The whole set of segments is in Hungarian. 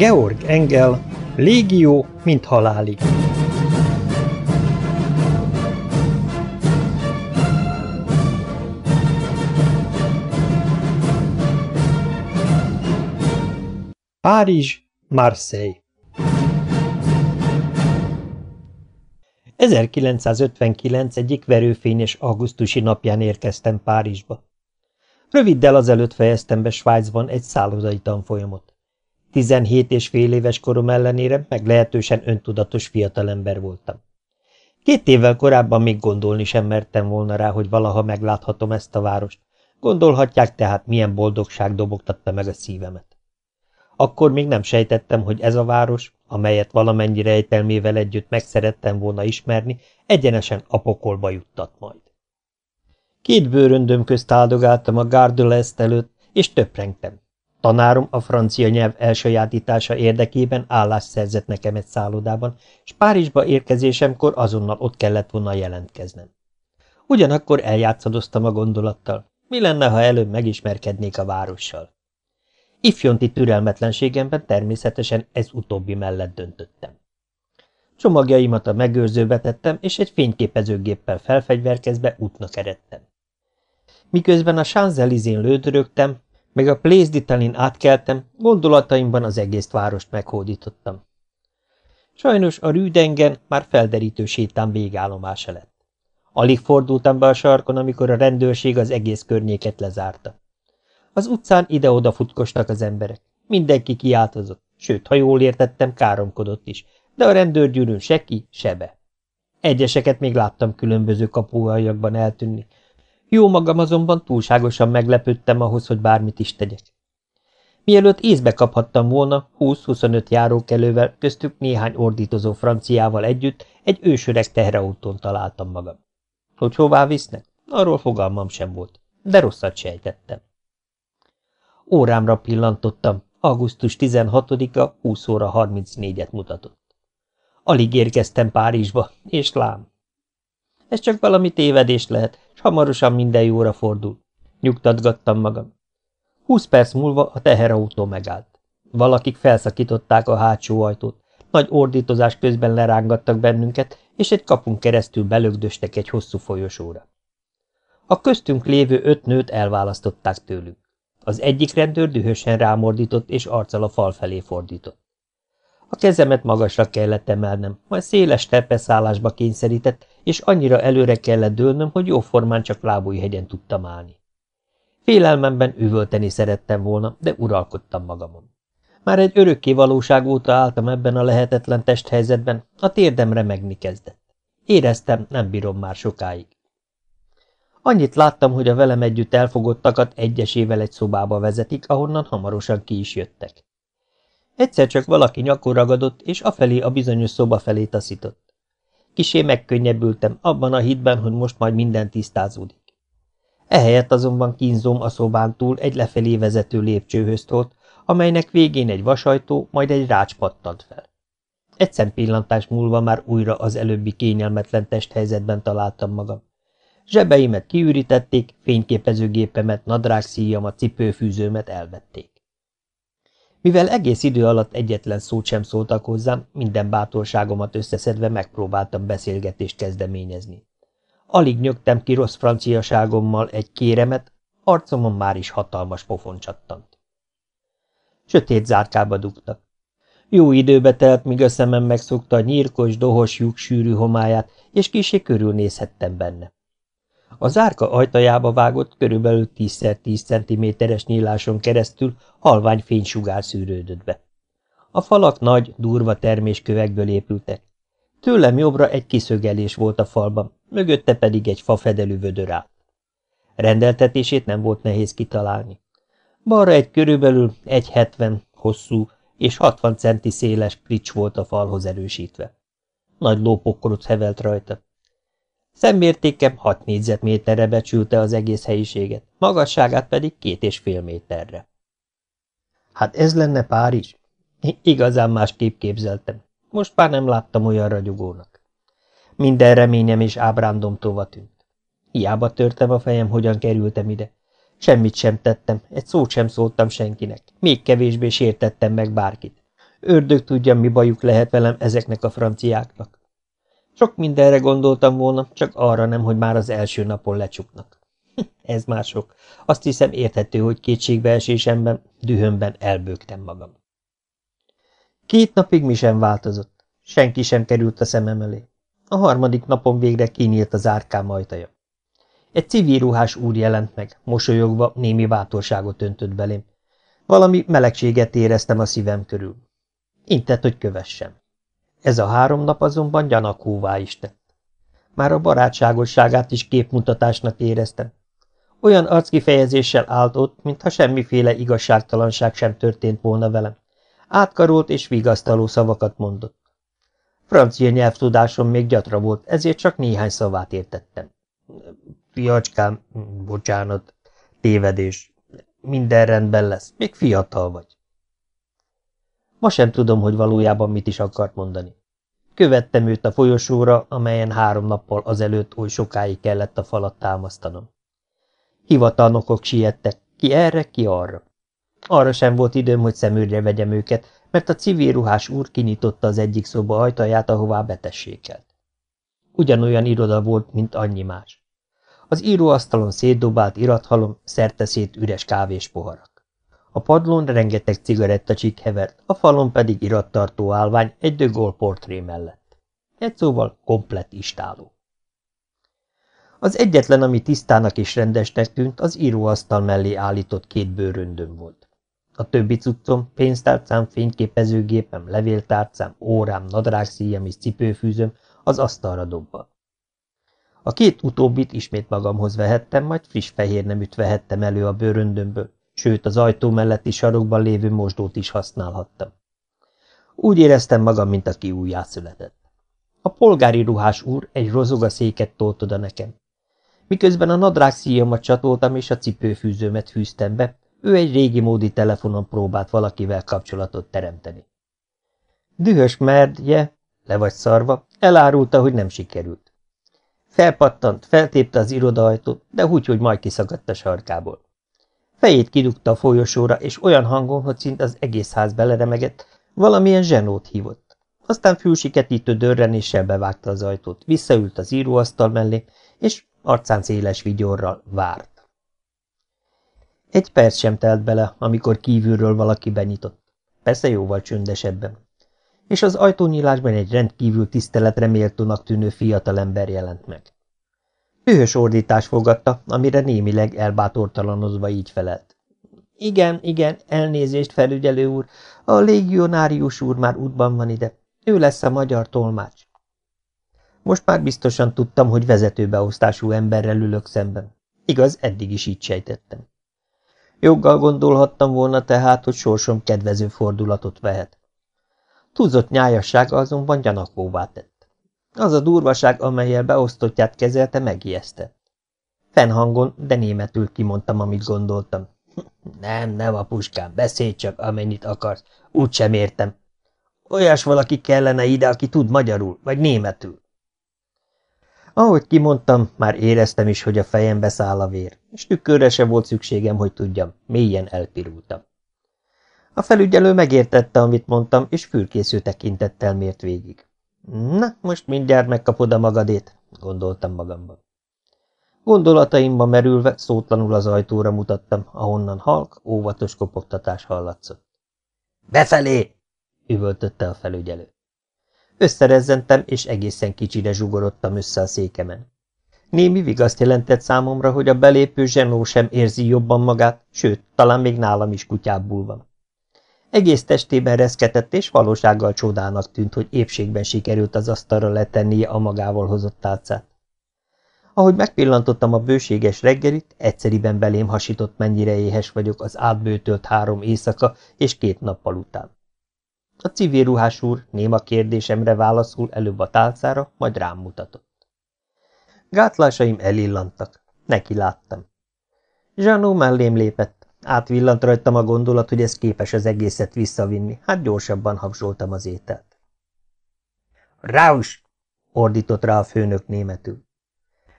Georg Engel, Légió, mint halálig. Párizs, Marseille 1959 egyik verőfényes augusztusi napján érkeztem Párizsba. Röviddel azelőtt fejeztem be Svájcban egy szállodai tanfolyamot. 17 és fél éves korom ellenére meglehetősen öntudatos fiatalember voltam. Két évvel korábban még gondolni sem mertem volna rá, hogy valaha megláthatom ezt a várost. Gondolhatják tehát, milyen boldogság dobogtatta meg a szívemet. Akkor még nem sejtettem, hogy ez a város, amelyet valamennyi rejtelmével együtt megszerettem volna ismerni, egyenesen a pokolba juttat majd. Két bőröndöm közt áldogáltam a Gardelest előtt, és töprengtem. Tanárom a francia nyelv elsajátítása érdekében állást szerzett nekem egy szállodában, és Párizsba érkezésemkor azonnal ott kellett volna jelentkeznem. Ugyanakkor eljátszadoztam a gondolattal, mi lenne, ha előbb megismerkednék a várossal. Ifjonti türelmetlenségemben természetesen ez utóbbi mellett döntöttem. Csomagjaimat a megőrzőbe tettem, és egy fényképezőgéppel felfegyverkezve útnak eredtem. Miközben a Champs-Élysén lődörögtem, meg a Place d'Italin átkeltem, gondolataimban az egész várost meghódítottam. Sajnos a rűdengen már felderítő sétám végállomása lett. Alig fordultam be a sarkon, amikor a rendőrség az egész környéket lezárta. Az utcán ide-oda futkostak az emberek. Mindenki kiáltozott, sőt, ha jól értettem, káromkodott is, de a rendőrgyűrűn se ki, se. Egyeseket még láttam különböző kapuajakban eltűnni. Jó magam azonban túlságosan meglepődtem ahhoz, hogy bármit is tegyek. Mielőtt észbe kaphattam volna, 20-25 járókelővel, köztük néhány ordítozó franciával együtt egy ősöreg teherautón találtam magam. Hogy hová visznek? Arról fogalmam sem volt, de rosszat sejtettem. Órámra pillantottam, augusztus 16-a 20 óra 34-et mutatott. Alig érkeztem Párizsba, és lám. Ez csak valami tévedés lehet, hamarosan minden jóra fordul. Nyugtatgattam magam. Húsz perc múlva a teherautó megállt. Valakik felszakították a hátsó ajtót, nagy ordítozás közben lerángattak bennünket, és egy kapun keresztül belögdöstek egy hosszú folyosóra. A köztünk lévő öt nőt elválasztották tőlük. Az egyik rendőr dühösen rámordított, és arccal a fal felé fordított. A kezemet magasra kellett emelnem, majd széles tepeszállásba kényszerített, és annyira előre kellett dőlnöm, hogy jóformán csak lábújhegyen tudtam állni. Félelmemben üvölteni szerettem volna, de uralkodtam magamon. Már egy örökké valóság óta álltam ebben a lehetetlen testhelyzetben, a térdem remegni kezdett. Éreztem, nem bírom már sokáig. Annyit láttam, hogy a velem együtt elfogottakat egyesével egy szobába vezetik, ahonnan hamarosan ki is jöttek. Egyszer csak valaki nyakon ragadott, és afelé a bizonyos szoba felé taszított. Kisé megkönnyebbültem, abban a hitben, hogy most majd minden tisztázódik. Ehelyett azonban kínzom a szobán túl egy lefelé vezető lépcsőhöz tolt, amelynek végén egy vasajtó, majd egy rács pattant fel. Egy szempillantás múlva már újra az előbbi kényelmetlen testhelyzetben találtam magam. Zsebeimet kiürítették, fényképezőgépemet, nadrágszíjamat, cipőfűzőmet elvették. Mivel egész idő alatt egyetlen szót sem szóltak hozzám, minden bátorságomat összeszedve megpróbáltam beszélgetést kezdeményezni. Alig nyögtem ki rossz franciaságommal egy kéremet, arcomon már is hatalmas pofon csattant. Sötét zárkába dugtak. Jó időbe telt, míg a szemem megszokta a nyírkos, dohos lyuk sűrű homályát, és kisé körülnézhettem benne. A zárka ajtajába vágott, körülbelül 10x10 cm-es nyíláson keresztül halvány fénysugár szűrődött be. A falak nagy, durva terméskövekből épültek. Tőlem jobbra egy kiszögelés volt a falban, mögötte pedig egy fafedelű vödör állt. Rendeltetését nem volt nehéz kitalálni. Balra egy körülbelül 1,70 hosszú és 60 centi széles prics volt a falhoz erősítve. Nagy lópokkorot hevelt rajta. Szemmértékem 6 négyzetméterre becsülte az egész helyiséget, magasságát pedig két és fél méterre. Hát ez lenne Párizs? Igazán másképp képzeltem. Most már nem láttam olyan ragyogónak. Minden reményem és ábrándom tova tűnt. Hiába törtem a fejem, hogyan kerültem ide. Semmit sem tettem, egy szót sem szóltam senkinek, még kevésbé sértettem meg bárkit. Ördög tudja, mi bajuk lehet velem ezeknek a franciáknak. Sok mindenre gondoltam volna, csak arra nem, hogy már az első napon lecsuknak. Ez már sok. Azt hiszem érthető, hogy kétségbeesésemben, dühömben elbőgtem magam. Két napig mi sem változott. Senki sem került a szemem elé. A harmadik napon végre kinyílt az árkám ajtaja. Egy civil ruhás úr jelent meg, mosolyogva némi bátorságot öntött belém. Valami melegséget éreztem a szívem körül. Intett, hogy kövessem. Ez a három nap azonban gyanakóvá is tett. Már a barátságosságát is képmutatásnak éreztem. Olyan arckifejezéssel állt ott, mintha semmiféle igazságtalanság sem történt volna velem. Átkarolt és vigasztaló szavakat mondott. Francia nyelvtudásom még gyatra volt, ezért csak néhány szavát értettem. Fiacskám, bocsánat, tévedés. Minden rendben lesz, még fiatal vagy. Ma sem tudom, hogy valójában mit is akart mondani. Követtem őt a folyosóra, amelyen három nappal azelőtt oly sokáig kellett a falat támasztanom. Hivatalnokok siettek, ki erre, ki arra. Arra sem volt időm, hogy szeműrre vegyem őket, mert a civil ruhás úr kinyitotta az egyik szoba ajtaját, ahová betessékelt. Ugyanolyan iroda volt, mint annyi más. Az íróasztalon szétdobált irathalom, szét üres kávés poharak. A padlón rengeteg cigarettacsik hevert, a falon pedig irattartó állvány egy Gaulle portré mellett. Egy szóval komplett istáló. Az egyetlen, ami tisztának és rendesnek tűnt, az íróasztal mellé állított két bőröndöm volt. A többi cuccom, pénztárcám, fényképezőgépem, levéltárcám, órám, nadrágszíjam és cipőfűzöm az asztalra dobbal. A két utóbbit ismét magamhoz vehettem, majd friss fehér neműt vehettem elő a bőröndömből, sőt az ajtó melletti sarokban lévő mosdót is használhattam. Úgy éreztem magam, mint aki újjászületett. A polgári ruhás úr egy rozoga széket tolt oda nekem. Miközben a nadrág szíjamat csatoltam és a cipőfűzőmet fűztem be, ő egy régi módi telefonon próbált valakivel kapcsolatot teremteni. Dühös merdje, le vagy szarva, elárulta, hogy nem sikerült. Felpattant, feltépte az irodaajtót, de úgy, hogy majd kiszakadt a sarkából. Fejét kidugta a folyosóra, és olyan hangon, hogy szint az egész ház beleremegett, valamilyen zsenót hívott. Aztán fülsiketítő dörrenéssel bevágta az ajtót, visszaült az íróasztal mellé, és arcán széles vigyorral várt. Egy perc sem telt bele, amikor kívülről valaki benyitott. Persze jóval csöndesebben. És az ajtónyílásban egy rendkívül tiszteletre méltónak tűnő fiatalember jelent meg. Dühös ordítás fogadta, amire némileg elbátortalanozva így felelt. Igen, igen, elnézést, felügyelő úr, a légionárius úr már útban van ide. Ő lesz a magyar tolmács. Most már biztosan tudtam, hogy vezetőbeosztású emberrel ülök szemben. Igaz, eddig is így sejtettem. Joggal gondolhattam volna tehát, hogy sorsom kedvező fordulatot vehet. Túlzott nyájassága azonban gyanakvóvá tett. Az a durvaság, amelyel beosztottját kezelte, megijesztett. Fennhangon, de németül kimondtam, amit gondoltam. Nem, nem, apuskám, beszélj csak, amennyit akarsz. Úgy sem értem. Olyas valaki kellene ide, aki tud magyarul, vagy németül. Ahogy kimondtam, már éreztem is, hogy a fejembe száll a vér, és tükörre se volt szükségem, hogy tudjam, mélyen elpirultam. A felügyelő megértette, amit mondtam, és fürkésző tekintettel mért végig. Na, most mindjárt megkapod a magadét, gondoltam magamban. Gondolataimba merülve szótlanul az ajtóra mutattam, ahonnan halk, óvatos kopogtatás hallatszott. Befelé! üvöltötte a felügyelő. Összerezzentem, és egészen kicsire zsugorodtam össze a székemen. Némi vigaszt jelentett számomra, hogy a belépő zsenó sem érzi jobban magát, sőt, talán még nálam is kutyábbul van. Egész testében reszketett, és valósággal csodának tűnt, hogy épségben sikerült az asztalra letennie a magával hozott tálcát. Ahogy megpillantottam a bőséges reggelit, egyszeriben belém hasított, mennyire éhes vagyok az átbőtölt három éjszaka és két nappal után. A civil ruhás úr néma kérdésemre válaszul előbb a tálcára, majd rám mutatott. Gátlásaim elillantak. Neki láttam. Zsanó mellém lépett. Átvillant rajtam a gondolat, hogy ez képes az egészet visszavinni, hát gyorsabban habzsoltam az ételt. Raus! ordított rá a főnök németül.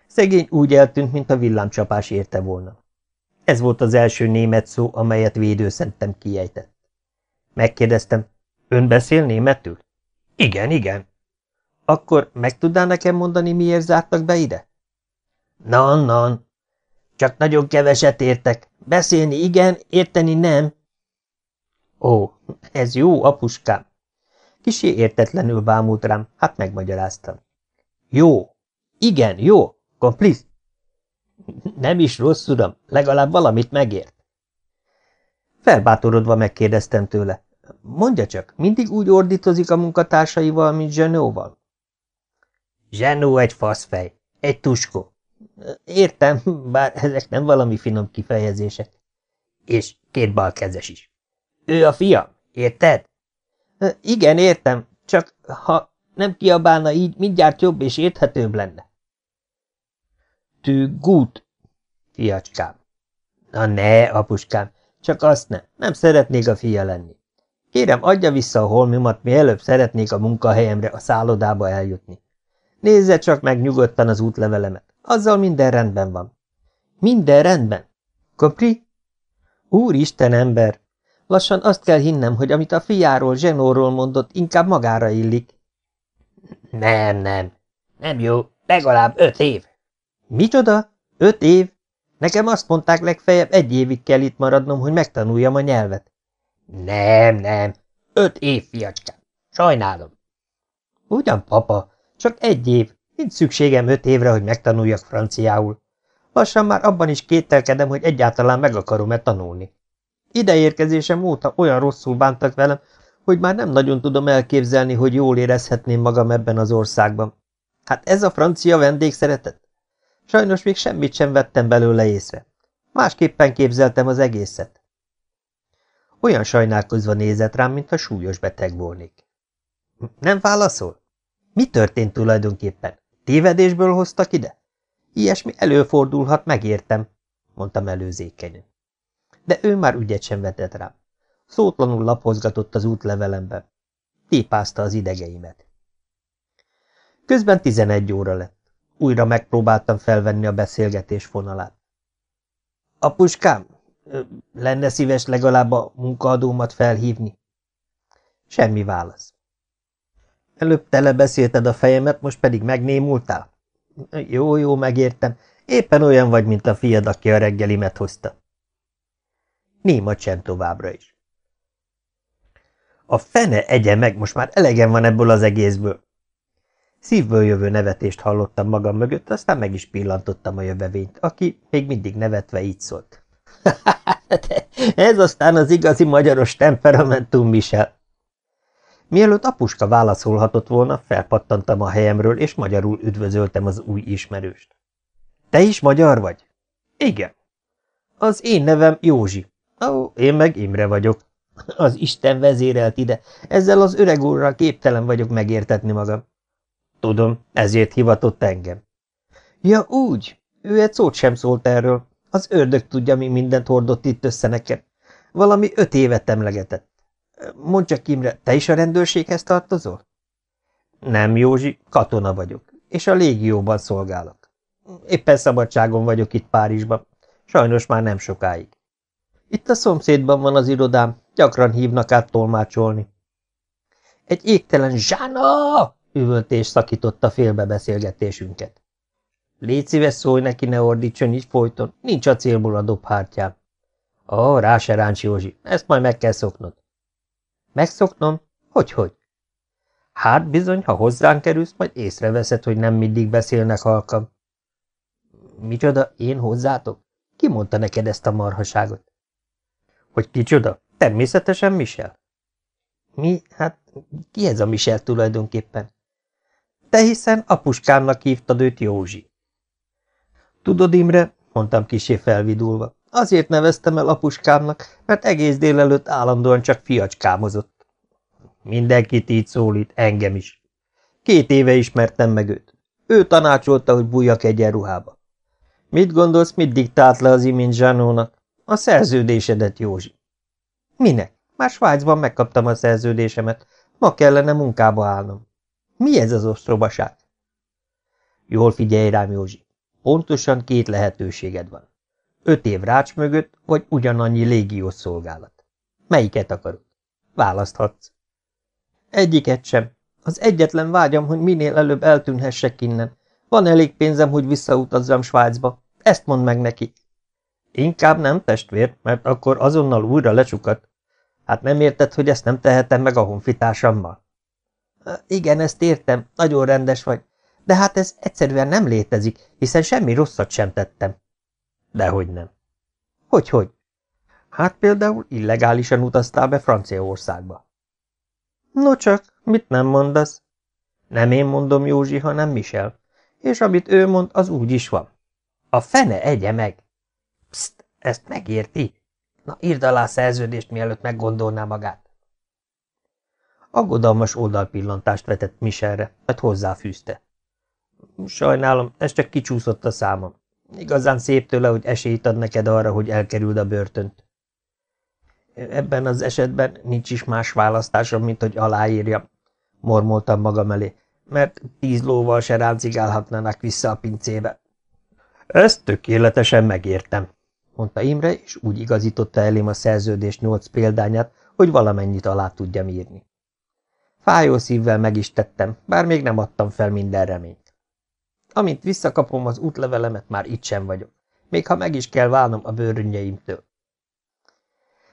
Szegény úgy eltűnt, mint a villámcsapás érte volna. Ez volt az első német szó, amelyet védőszentem kiejtett. Megkérdeztem, Ön beszél németül? Igen, igen. Akkor meg tudná nekem mondani, miért zártak be ide? Nan, nan. Csak nagyon keveset értek. Beszélni igen, érteni nem. Ó, ez jó, apuskám. Kisé értetlenül bámult rám, hát megmagyaráztam. Jó, igen, jó, komplisz. Nem is rossz, uram, legalább valamit megért. Felbátorodva megkérdeztem tőle. Mondja csak, mindig úgy ordítozik a munkatársaival, mint Zsenóval? Zsenó egy faszfej, egy tuskó. Értem, bár ezek nem valami finom kifejezések. És két balkezes is. Ő a fia, érted? Igen, értem, csak ha nem kiabálna így, mindjárt jobb és érthetőbb lenne. Tű gut, fiacskám. Na ne, apuskám, csak azt ne, nem szeretnék a fia lenni. Kérem, adja vissza a holmimat, mielőbb szeretnék a munkahelyemre, a szállodába eljutni. Nézze csak meg nyugodtan az útlevelemet. Azzal minden rendben van. Minden rendben? Kopri? Úristen ember! Lassan azt kell hinnem, hogy amit a fiáról, Zsenóról mondott, inkább magára illik. Nem, nem. Nem jó. Legalább öt év. Micsoda? Öt év? Nekem azt mondták, legfeljebb egy évig kell itt maradnom, hogy megtanuljam a nyelvet. Nem, nem. Öt év, fiacskám. Sajnálom. Ugyan, papa, csak egy év. Nincs szükségem öt évre, hogy megtanuljak franciául. Lassan már abban is kételkedem, hogy egyáltalán meg akarom-e tanulni. Ideérkezésem óta olyan rosszul bántak velem, hogy már nem nagyon tudom elképzelni, hogy jól érezhetném magam ebben az országban. Hát ez a francia vendégszeretet? Sajnos még semmit sem vettem belőle észre. Másképpen képzeltem az egészet. Olyan sajnálkozva nézett rám, mintha súlyos beteg volnék. Nem válaszol? Mi történt tulajdonképpen? Tévedésből hoztak ide? Ilyesmi előfordulhat, megértem, mondtam előzékenyen. De ő már ügyet sem vetett rám. Szótlanul lapozgatott az útlevelembe. Tépázta az idegeimet. Közben tizenegy óra lett. Újra megpróbáltam felvenni a beszélgetés fonalát. Apuskám, lenne szíves legalább a munkaadómat felhívni? Semmi válasz. Előbb telebeszélted a fejemet, most pedig megnémultál? Jó, jó, megértem. Éppen olyan vagy, mint a fiad, aki a reggelimet hozta. Néma csend továbbra is. A fene egye meg, most már elegem van ebből az egészből. Szívből jövő nevetést hallottam magam mögött, aztán meg is pillantottam a jövevényt, aki még mindig nevetve így szólt. Ez aztán az igazi magyaros temperamentum, Michel. Mielőtt apuska válaszolhatott volna, felpattantam a helyemről, és magyarul üdvözöltem az új ismerőst. Te is magyar vagy? Igen. Az én nevem Józsi. Ó, én meg Imre vagyok. Az Isten vezérelt ide, ezzel az öreg úrral képtelen vagyok megértetni magam. Tudom, ezért hivatott engem. Ja, úgy. Ő egy szót sem szólt erről. Az ördög tudja, mi mindent hordott itt össze nekem. Valami öt évet emlegetett. Mondd csak, Imre, te is a rendőrséghez tartozol? Nem, Józsi, katona vagyok, és a légióban szolgálok. Éppen szabadságon vagyok itt Párizsban, sajnos már nem sokáig. Itt a szomszédban van az irodám, gyakran hívnak át tolmácsolni. Egy égtelen zsána! üvöltés szakította félbebeszélgetésünket. Légy szíves, szólj neki, ne ordítson így folyton, nincs a célból a dobhártyám. Ó, rá se ráncs, Józsi, ezt majd meg kell szoknod. Megszoknom? Hogy-hogy? Hát bizony, ha hozzánk kerülsz, majd észreveszed, hogy nem mindig beszélnek halkam. Micsoda, én hozzátok? Ki mondta neked ezt a marhaságot? Hogy kicsoda? Természetesen Michel. Mi? Hát ki ez a Michel tulajdonképpen? Te hiszen apuskámnak hívtad őt Józsi. Tudod, Imre, mondtam kisé felvidulva, azért neveztem el apuskámnak, mert egész délelőtt állandóan csak fiacskámozott. Mindenkit így szólít, engem is. Két éve ismertem meg őt. Ő tanácsolta, hogy bújjak egyenruhába. Mit gondolsz, mit diktált le az imént Zsanónak? A szerződésedet, Józsi. Minek? Már Svájcban megkaptam a szerződésemet. Ma kellene munkába állnom. Mi ez az ostrobaság? Jól figyelj rám, Józsi. Pontosan két lehetőséged van. Öt év rács mögött, vagy ugyanannyi légiós szolgálat. Melyiket akarod? Választhatsz. Egyiket sem. Az egyetlen vágyam, hogy minél előbb eltűnhessek innen. Van elég pénzem, hogy visszautazzam Svájcba. Ezt mondd meg neki. Inkább nem, testvér, mert akkor azonnal újra lecsukat. Hát nem érted, hogy ezt nem tehetem meg a honfitársammal? Igen, ezt értem, nagyon rendes vagy. De hát ez egyszerűen nem létezik, hiszen semmi rosszat sem tettem. Dehogy nem. Hogy-hogy? Hát például illegálisan utaztál be Franciaországba. No csak, mit nem mondasz? Nem én mondom Józsi, hanem Michel. És amit ő mond, az úgy is van. A fene egye meg! Pszt, ezt megérti? Na, írd alá a szerződést, mielőtt meggondolná magát. Aggodalmas oldalpillantást vetett Michelre, mert hozzáfűzte. Sajnálom, ez csak kicsúszott a számom. Igazán szép tőle, hogy esélyt ad neked arra, hogy elkerüld a börtönt. Ebben az esetben nincs is más választásom, mint hogy aláírja, mormoltam magam elé, mert tíz lóval se ráncigálhatnának vissza a pincébe. Ezt tökéletesen megértem, mondta Imre, és úgy igazította elém a szerződés nyolc példányát, hogy valamennyit alá tudjam írni. Fájó szívvel meg is tettem, bár még nem adtam fel minden reményt. Amint visszakapom az útlevelemet, már itt sem vagyok, még ha meg is kell válnom a bőrönnyeimtől.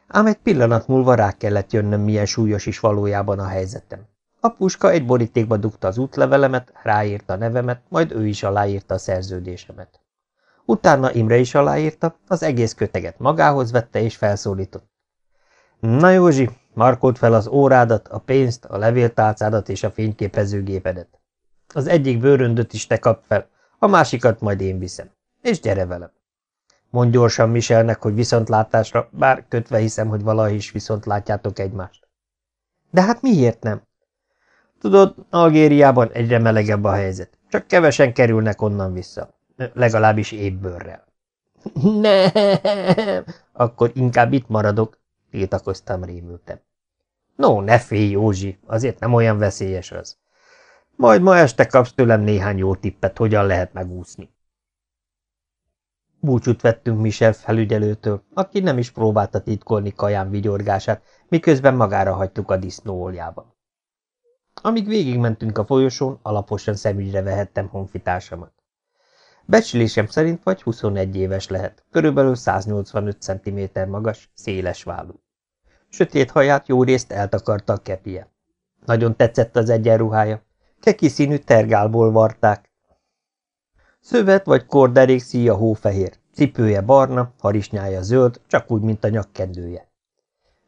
Ám egy pillanat múlva rá kellett jönnöm, milyen súlyos is valójában a helyzetem. A puska egy borítékba dugta az útlevelemet, ráírta a nevemet, majd ő is aláírta a szerződésemet. Utána Imre is aláírta, az egész köteget magához vette és felszólított. Na Józsi, markold fel az órádat, a pénzt, a levéltálcádat és a fényképezőgépedet. Az egyik bőröndöt is te kap fel, a másikat majd én viszem. És gyere velem. Mondj gyorsan Michelnek, hogy viszontlátásra, bár kötve hiszem, hogy valahogy is viszont látjátok egymást. De hát miért nem? Tudod, Algériában egyre melegebb a helyzet. Csak kevesen kerülnek onnan vissza. Legalábbis ébbőrrel. Nem, akkor inkább itt maradok, tiltakoztam rémültem. No, ne félj, Józsi, azért nem olyan veszélyes az. Majd ma este kapsz tőlem néhány jó tippet, hogyan lehet megúszni. Búcsút vettünk Michel felügyelőtől, aki nem is próbálta titkolni kaján vigyorgását, miközben magára hagytuk a disznóoljában. Amíg végigmentünk a folyosón, alaposan szemügyre vehettem honfitársamat. Becslésem szerint vagy 21 éves lehet, körülbelül 185 cm magas, széles vállú. Sötét haját jó részt eltakarta a kepie. Nagyon tetszett az egyenruhája, keki színű tergálból varták. Szövet vagy korderék szíja hófehér, cipője barna, harisnyája zöld, csak úgy, mint a nyakkendője.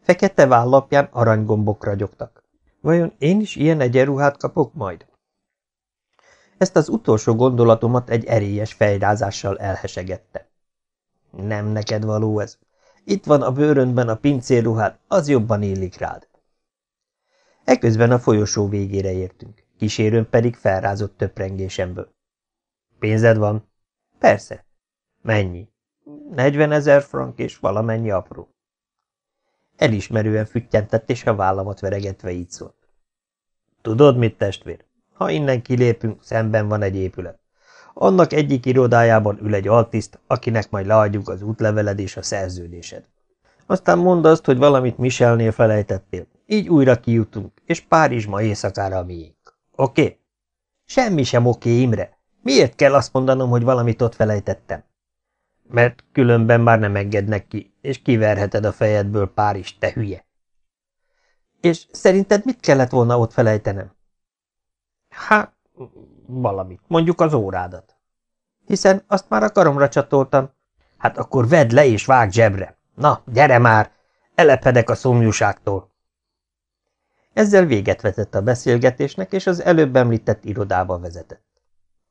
Fekete vállapján aranygombok ragyogtak. Vajon én is ilyen egyenruhát kapok majd? Ezt az utolsó gondolatomat egy erélyes fejrázással elhesegette. Nem neked való ez. Itt van a bőröndben a pincérruhád, az jobban illik rád. Eközben a folyosó végére értünk, kísérőn pedig felrázott töprengésemből. Pénzed van? Persze. Mennyi? Negyven ezer frank és valamennyi apró. Elismerően füttyentett, és a vállamat veregetve így szólt. Tudod mit, testvér? Ha innen kilépünk, szemben van egy épület. Annak egyik irodájában ül egy altiszt, akinek majd leadjuk az útleveled és a szerződésed. Aztán mondd azt, hogy valamit Michelnél felejtettél. Így újra kijutunk, és Párizs ma éjszakára a miénk. Oké? Semmi sem oké, Imre. Miért kell azt mondanom, hogy valamit ott felejtettem? Mert különben már nem engednek ki, és kiverheted a fejedből Párizs, te hülye. És szerinted mit kellett volna ott felejtenem? Hát, valamit, mondjuk az órádat. Hiszen azt már a karomra csatoltam. Hát akkor vedd le és vág zsebre. Na, gyere már, elepedek a szomjúságtól. Ezzel véget vetett a beszélgetésnek, és az előbb említett irodába vezetett.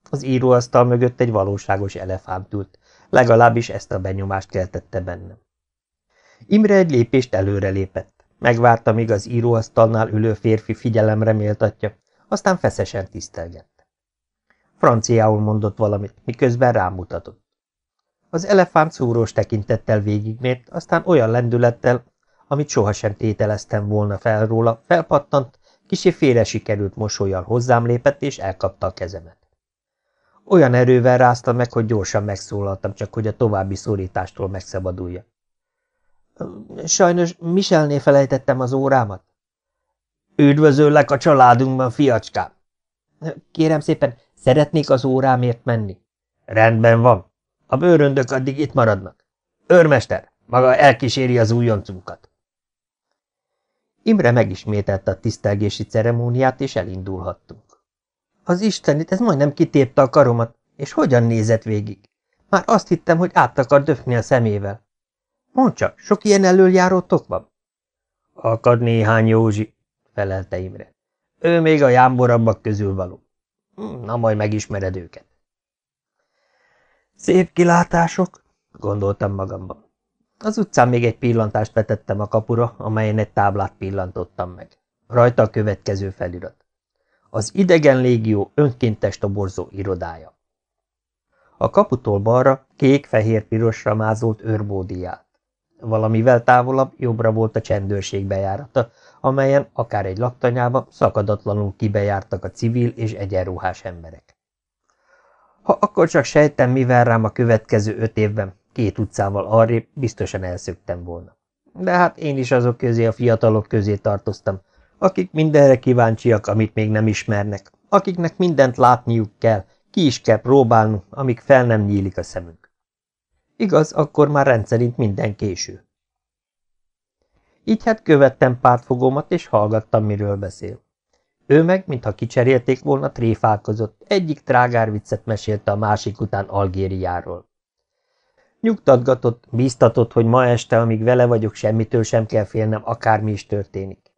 Az íróasztal mögött egy valóságos elefánt ült, legalábbis ezt a benyomást keltette bennem. Imre egy lépést előre lépett. Megvárta, míg az íróasztalnál ülő férfi figyelemre méltatja, aztán feszesen tisztelgett. Franciául mondott valamit, miközben rámutatott. Az elefánt szúrós tekintettel végigmért, aztán olyan lendülettel, amit sohasem tételeztem volna fel róla, felpattant, kisé félre sikerült mosolyal hozzám lépett, és elkapta a kezemet. Olyan erővel rázta meg, hogy gyorsan megszólaltam, csak hogy a további szorítástól megszabadulja. Sajnos Michelnél felejtettem az órámat. Üdvözöllek a családunkban, fiacskám! Kérem szépen, szeretnék az órámért menni? Rendben van. A bőröndök addig itt maradnak. Őrmester, maga elkíséri az újoncunkat. Imre megismételte a tisztelgési ceremóniát, és elindulhattunk. Az Istenit, ez majdnem kitépte a karomat, és hogyan nézett végig? Már azt hittem, hogy át akar döfni a szemével. Mondd csak, sok ilyen elöljárótok van? Akad néhány Józsi, felelte Imre. Ő még a jámborabbak közül való. Hm, na, majd megismered őket. Szép kilátások, gondoltam magamban. Az utcán még egy pillantást vetettem a kapura, amelyen egy táblát pillantottam meg. Rajta a következő felirat. Az idegen légió önkéntes toborzó irodája. A kaputól balra kék-fehér-pirosra mázolt őrbódi. Valamivel távolabb jobbra volt a csendőrség bejárata, amelyen akár egy laktanyába szakadatlanul kibejártak a civil és egyenruhás emberek. Ha akkor csak sejtem, mivel rám a következő öt évben, két utcával arrébb biztosan elszöktem volna. De hát én is azok közé a fiatalok közé tartoztam, akik mindenre kíváncsiak, amit még nem ismernek, akiknek mindent látniuk kell, ki is kell próbálnunk, amíg fel nem nyílik a szemünk. Igaz, akkor már rendszerint minden késő. Így hát követtem pártfogómat, és hallgattam, miről beszél. Ő meg, mintha kicserélték volna, tréfálkozott, egyik trágár viccet mesélte a másik után Algériáról. Nyugtatgatott, bíztatott, hogy ma este, amíg vele vagyok, semmitől sem kell félnem, akármi is történik.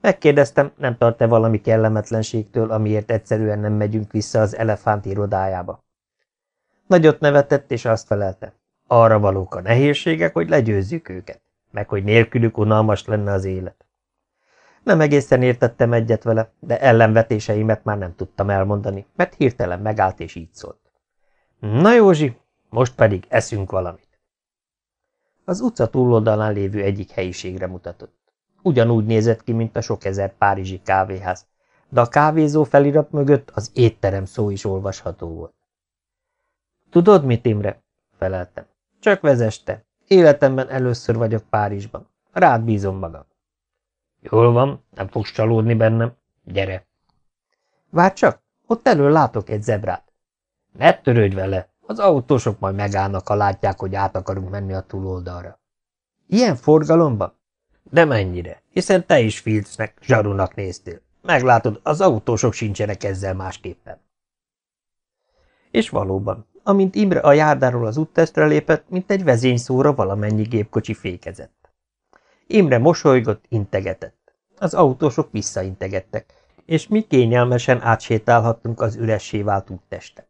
Megkérdeztem, nem tart-e valami kellemetlenségtől, amiért egyszerűen nem megyünk vissza az elefánt irodájába. Nagyot nevetett, és azt felelte. Arra valók a nehézségek, hogy legyőzzük őket, meg hogy nélkülük unalmas lenne az élet. Nem egészen értettem egyet vele, de ellenvetéseimet már nem tudtam elmondani, mert hirtelen megállt és így szólt. Na Józsi, most pedig eszünk valamit. Az utca túloldalán lévő egyik helyiségre mutatott. Ugyanúgy nézett ki, mint a sok ezer párizsi kávéház, de a kávézó felirat mögött az étterem szó is olvasható volt. Tudod mit, Imre? feleltem. Csak vezeste. Életemben először vagyok Párizsban. Rád bízom magam. Jól van, nem fogsz csalódni bennem. Gyere. Várj csak, ott elől látok egy zebrát. Ne törődj vele, az autósok majd megállnak, ha látják, hogy át akarunk menni a túloldalra. Ilyen forgalomban? De mennyire, hiszen te is Filcnek, zsarunak néztél. Meglátod, az autósok sincsenek ezzel másképpen. És valóban, amint Imre a járdáról az úttestre lépett, mint egy vezényszóra valamennyi gépkocsi fékezett. Imre mosolygott, integetett. Az autósok visszaintegettek, és mi kényelmesen átsétálhattunk az üressé vált úttesten.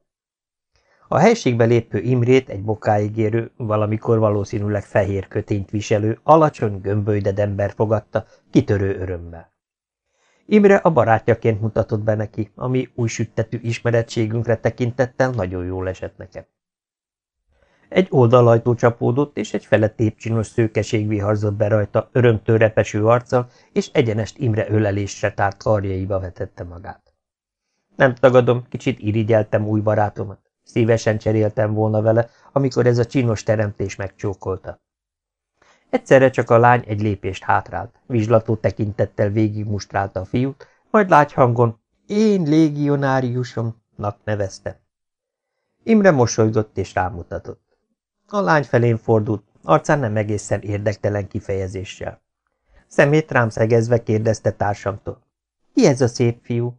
A helységbe lépő Imrét egy bokáig érő, valamikor valószínűleg fehér kötényt viselő, alacsony, gömbölyded ember fogadta, kitörő örömmel. Imre a barátjaként mutatott be neki, ami új süttetű ismerettségünkre tekintettel nagyon jól esett nekem. Egy oldalajtó csapódott, és egy fele tépcsinos szőkeség viharzott be rajta, örömtől repeső arccal, és egyenest Imre ölelésre tárt karjaiba vetette magát. Nem tagadom, kicsit irigyeltem új barátomat. Szívesen cseréltem volna vele, amikor ez a csinos teremtés megcsókolta. Egyszerre csak a lány egy lépést hátrált, vizslató tekintettel végigmustrálta a fiút, majd lágy hangon, én légionáriusomnak nevezte. Imre mosolygott és rámutatott. A lány felén fordult, arcán nem egészen érdektelen kifejezéssel. Szemét rám szegezve kérdezte társamtól. Ki ez a szép fiú?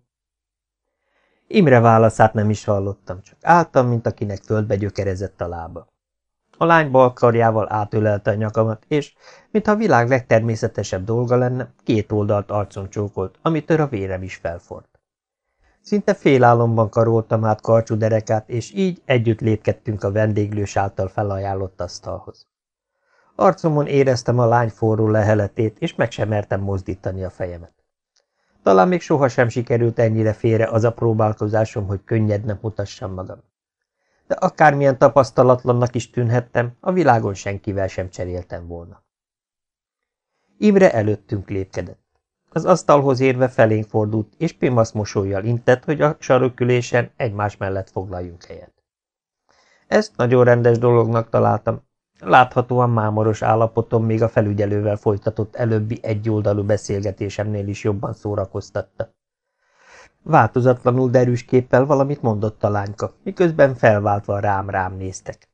Imre válaszát nem is hallottam, csak álltam, mint akinek földbe gyökerezett a lába. A lány bal karjával átölelte a nyakamat, és, mintha a világ legtermészetesebb dolga lenne, két oldalt arcon csókolt, amitől a vérem is felfort. Szinte félálomban karoltam át karcsú derekát, és így együtt lépkedtünk a vendéglős által felajánlott asztalhoz. Arcomon éreztem a lány forró leheletét, és meg sem mertem mozdítani a fejemet. Talán még sohasem sikerült ennyire félre az a próbálkozásom, hogy könnyednek mutassam magam. De akármilyen tapasztalatlannak is tűnhettem, a világon senkivel sem cseréltem volna. Imre előttünk lépkedett. Az asztalhoz érve felénk fordult, és pimasz mosolyjal intett, hogy a sarokülésen egymás mellett foglaljunk helyet. Ezt nagyon rendes dolognak találtam. Láthatóan mámoros állapotom még a felügyelővel folytatott előbbi egyoldalú beszélgetésemnél is jobban szórakoztatta. Változatlanul derűs képpel valamit mondott a lányka, miközben felváltva rám-rám néztek.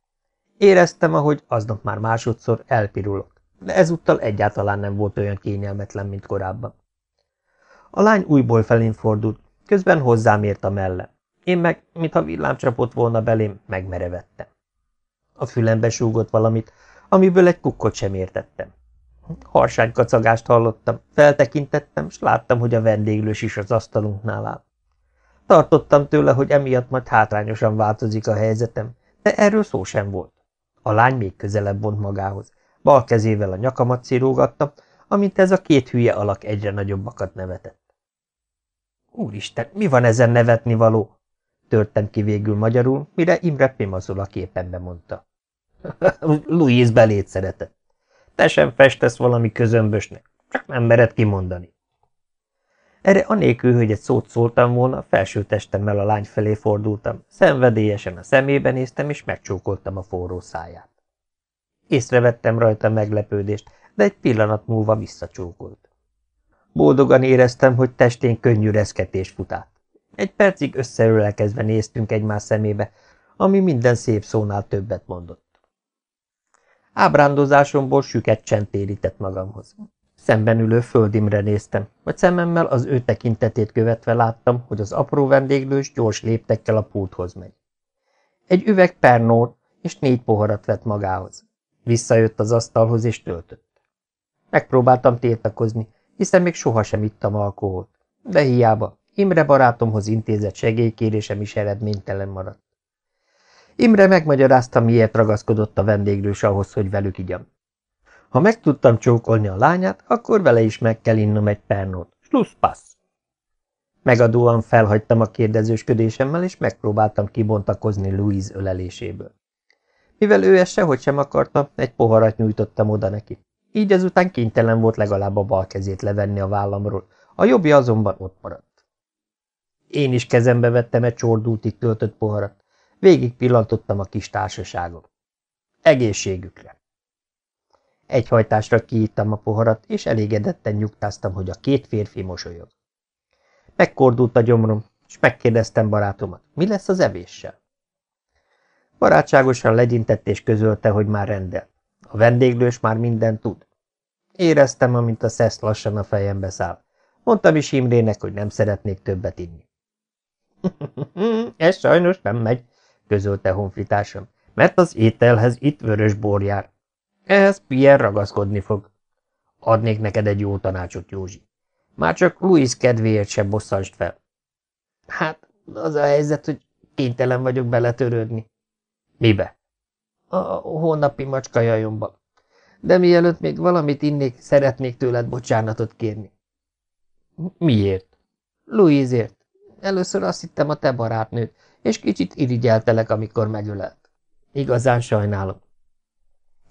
Éreztem, ahogy aznap már másodszor elpirulok, de ezúttal egyáltalán nem volt olyan kényelmetlen, mint korábban. A lány újból felén fordult, közben hozzám ért a melle. Én meg, mintha villám csapott volna belém, megmerevettem. A fülembe súgott valamit, amiből egy kukkot sem értettem. Harsány kacagást hallottam, feltekintettem, s láttam, hogy a vendéglős is az asztalunknál áll. Tartottam tőle, hogy emiatt majd hátrányosan változik a helyzetem, de erről szó sem volt. A lány még közelebb vont magához. Bal kezével a nyakamat szírógatta, amint ez a két hülye alak egyre nagyobbakat nevetett. Úristen, mi van ezen nevetni való? Törtem ki végül magyarul, mire Imre Pimazul a képen mondta. Louise belét szeretett. Te sem festesz valami közömbösnek, csak nem mered kimondani. Erre anélkül, hogy egy szót szóltam volna, felső testemmel a lány felé fordultam, szenvedélyesen a szemébe néztem, és megcsókoltam a forró száját. Észrevettem rajta meglepődést, de egy pillanat múlva visszacsókolt. Boldogan éreztem, hogy testén könnyű reszketés fut át. Egy percig összeölelkezve néztünk egymás szemébe, ami minden szép szónál többet mondott. Ábrándozásomból süket csend magamhoz. Szemben ülő földimre néztem, vagy szememmel az ő tekintetét követve láttam, hogy az apró vendéglős gyors léptekkel a pulthoz megy. Egy üveg pernót és négy poharat vett magához. Visszajött az asztalhoz és töltött. Megpróbáltam tiltakozni, hiszen még sohasem ittam alkoholt. De hiába, Imre barátomhoz intézett segélykérésem is eredménytelen maradt. Imre megmagyarázta, miért ragaszkodott a vendéglős ahhoz, hogy velük igyam. Ha meg tudtam csókolni a lányát, akkor vele is meg kell innom egy pernót. Slusszpassz! Megadóan felhagytam a kérdezősködésemmel, és megpróbáltam kibontakozni Louise öleléséből. Mivel ő ezt sehogy sem akarta, egy poharat nyújtottam oda neki. Így ezután kénytelen volt legalább a bal kezét levenni a vállamról, a jobbja azonban ott maradt. Én is kezembe vettem egy csordultig töltött poharat. Végig pillantottam a kis társaságom. Egészségükre! Egy hajtásra kiittam a poharat, és elégedetten nyugtáztam, hogy a két férfi mosolyog. Megkordult a gyomrom, és megkérdeztem barátomat, mi lesz az evéssel? Barátságosan legyintett és közölte, hogy már rendel. A vendéglős már mindent tud. Éreztem, amint a szesz lassan a fejembe száll. Mondtam is Imrének, hogy nem szeretnék többet inni. Ez sajnos nem megy, közölte honfitársam, mert az ételhez itt vörös bor jár. Ehhez Pierre ragaszkodni fog. Adnék neked egy jó tanácsot, Józsi. Már csak Louis kedvéért sem bosszanst fel. Hát, az a helyzet, hogy kénytelen vagyok beletörődni. Mibe? A holnapi macskajajomba. De mielőtt még valamit innék, szeretnék tőled bocsánatot kérni. Miért? Louisért. Először azt hittem a te barátnőd, és kicsit irigyeltelek, amikor megölelt. Igazán sajnálom.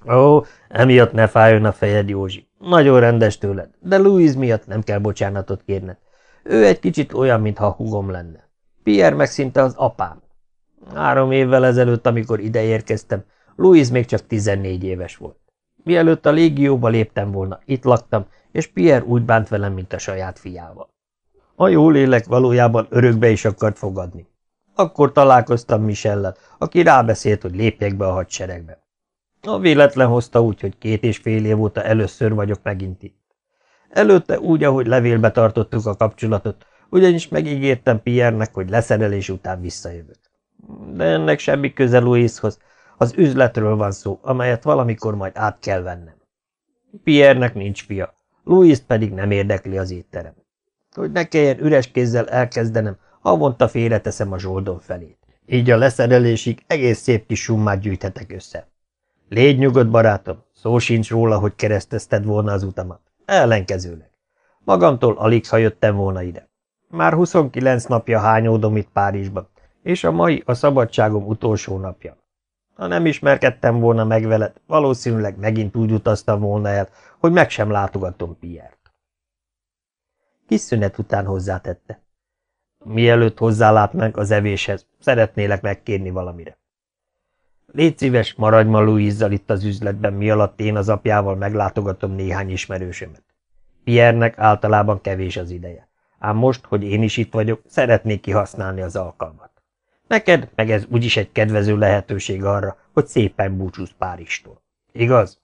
Ó, emiatt ne fájjon a fejed, Józsi. Nagyon rendes tőled, de Louise miatt nem kell bocsánatot kérned. Ő egy kicsit olyan, mintha hugom lenne. Pierre meg szinte az apám. Három évvel ezelőtt, amikor ide érkeztem, Louise még csak 14 éves volt. Mielőtt a légióba léptem volna, itt laktam, és Pierre úgy bánt velem, mint a saját fiával. A jó lélek valójában örökbe is akart fogadni. Akkor találkoztam Michellel, aki rábeszélt, hogy lépjek be a hadseregbe. A véletlen hozta úgy, hogy két és fél év óta először vagyok megint itt. Előtte úgy, ahogy levélbe tartottuk a kapcsolatot, ugyanis megígértem Pierre-nek, hogy leszerelés után visszajövök. De ennek semmi köze Louishoz, az üzletről van szó, amelyet valamikor majd át kell vennem. Pierre-nek nincs fia, Louis pedig nem érdekli az étterem. Hogy ne kelljen üres kézzel elkezdenem, havonta félreteszem a zsoldon felét. Így a leszerelésig egész szép kis summát gyűjthetek össze. Légy nyugodt, barátom, szó sincs róla, hogy keresztezted volna az utamat. Ellenkezőleg. Magamtól alig, ha volna ide. Már 29 napja hányódom itt Párizsban, és a mai a szabadságom utolsó napja. Ha nem ismerkedtem volna meg veled, valószínűleg megint úgy utaztam volna el, hogy meg sem látogatom Pierre-t. Kis szünet után hozzátette. Mielőtt hozzálátnánk az evéshez, szeretnélek megkérni valamire. Légy szíves, maradj ma Louizzal itt az üzletben, mi alatt én az apjával meglátogatom néhány ismerősömet. Piernek általában kevés az ideje. Ám most, hogy én is itt vagyok, szeretnék kihasználni az alkalmat. Neked meg ez úgyis egy kedvező lehetőség arra, hogy szépen búcsúsz Páristól. Igaz?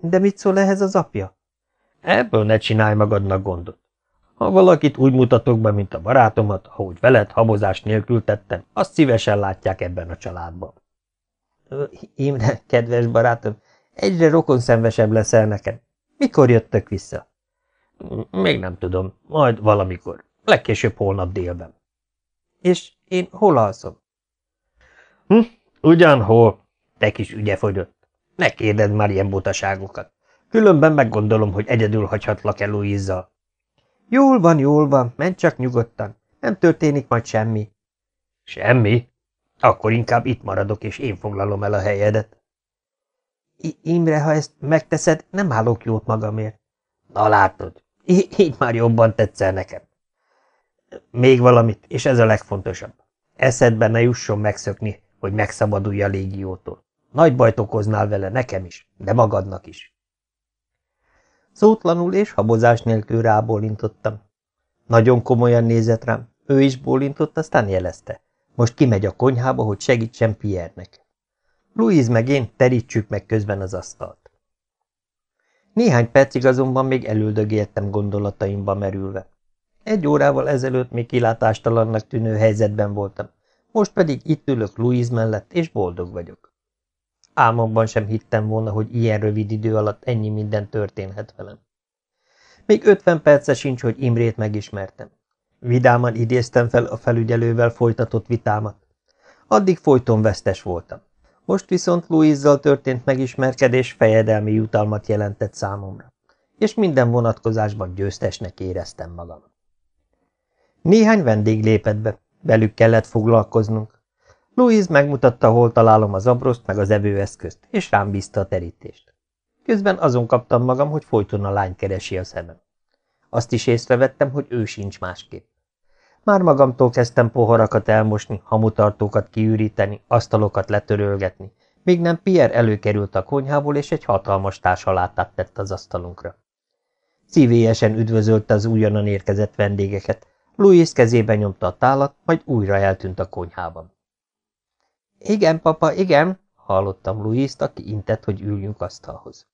De mit szól ehhez az apja? Ebből ne csinálj magadnak gondot. Ha valakit úgy mutatok be, mint a barátomat, ahogy veled habozás nélkül tettem, azt szívesen látják ebben a családban. Imre, kedves barátom, egyre rokonszenvesebb leszel nekem. Mikor jöttök vissza? Még nem tudom, majd valamikor, legkésőbb holnap délben. És én hol alszom? Hm, ugyanhol, te kis ügyefogyott. Ne kérdedd már ilyen butaságokat. Különben meggondolom, hogy egyedül hagyhatlak el Louizzal. Jól van, jól van, menj csak nyugodtan. Nem történik majd semmi. Semmi? Akkor inkább itt maradok, és én foglalom el a helyedet. I Imre, ha ezt megteszed, nem állok jót magamért. Na látod, így már jobban tetszel nekem. Még valamit, és ez a legfontosabb. Eszedbe ne jusson megszökni, hogy megszabadulj a légiótól. Nagy bajt okoznál vele nekem is, de magadnak is. Szótlanul és habozás nélkül rábólintottam. Nagyon komolyan nézett rám, ő is bólintott, aztán jelezte. Most kimegy a konyhába, hogy segítsen Pierre-nek. Louise meg én terítsük meg közben az asztalt. Néhány percig azonban még elüldögéltem gondolataimba merülve. Egy órával ezelőtt még kilátástalannak tűnő helyzetben voltam, most pedig itt ülök Louise mellett, és boldog vagyok. Álmomban sem hittem volna, hogy ilyen rövid idő alatt ennyi minden történhet velem. Még ötven perce sincs, hogy Imrét megismertem. Vidáman idéztem fel a felügyelővel folytatott vitámat. Addig folyton vesztes voltam. Most viszont Louizzal történt megismerkedés fejedelmi jutalmat jelentett számomra, és minden vonatkozásban győztesnek éreztem magam. Néhány vendég lépett be, velük kellett foglalkoznunk. Louise megmutatta, hol találom az abroszt meg az evőeszközt, és rám bízta a terítést. Közben azon kaptam magam, hogy folyton a lány keresi a szemem. Azt is észrevettem, hogy ő sincs másképp. Már magamtól kezdtem poharakat elmosni, hamutartókat kiüríteni, asztalokat letörölgetni, míg nem Pierre előkerült a konyhából, és egy hatalmas társalátát tett az asztalunkra. Szívélyesen üdvözölte az újonnan érkezett vendégeket, Louis kezébe nyomta a tálat, majd újra eltűnt a konyhában. Igen, papa, igen, hallottam Louis-t, aki intett, hogy üljünk asztalhoz.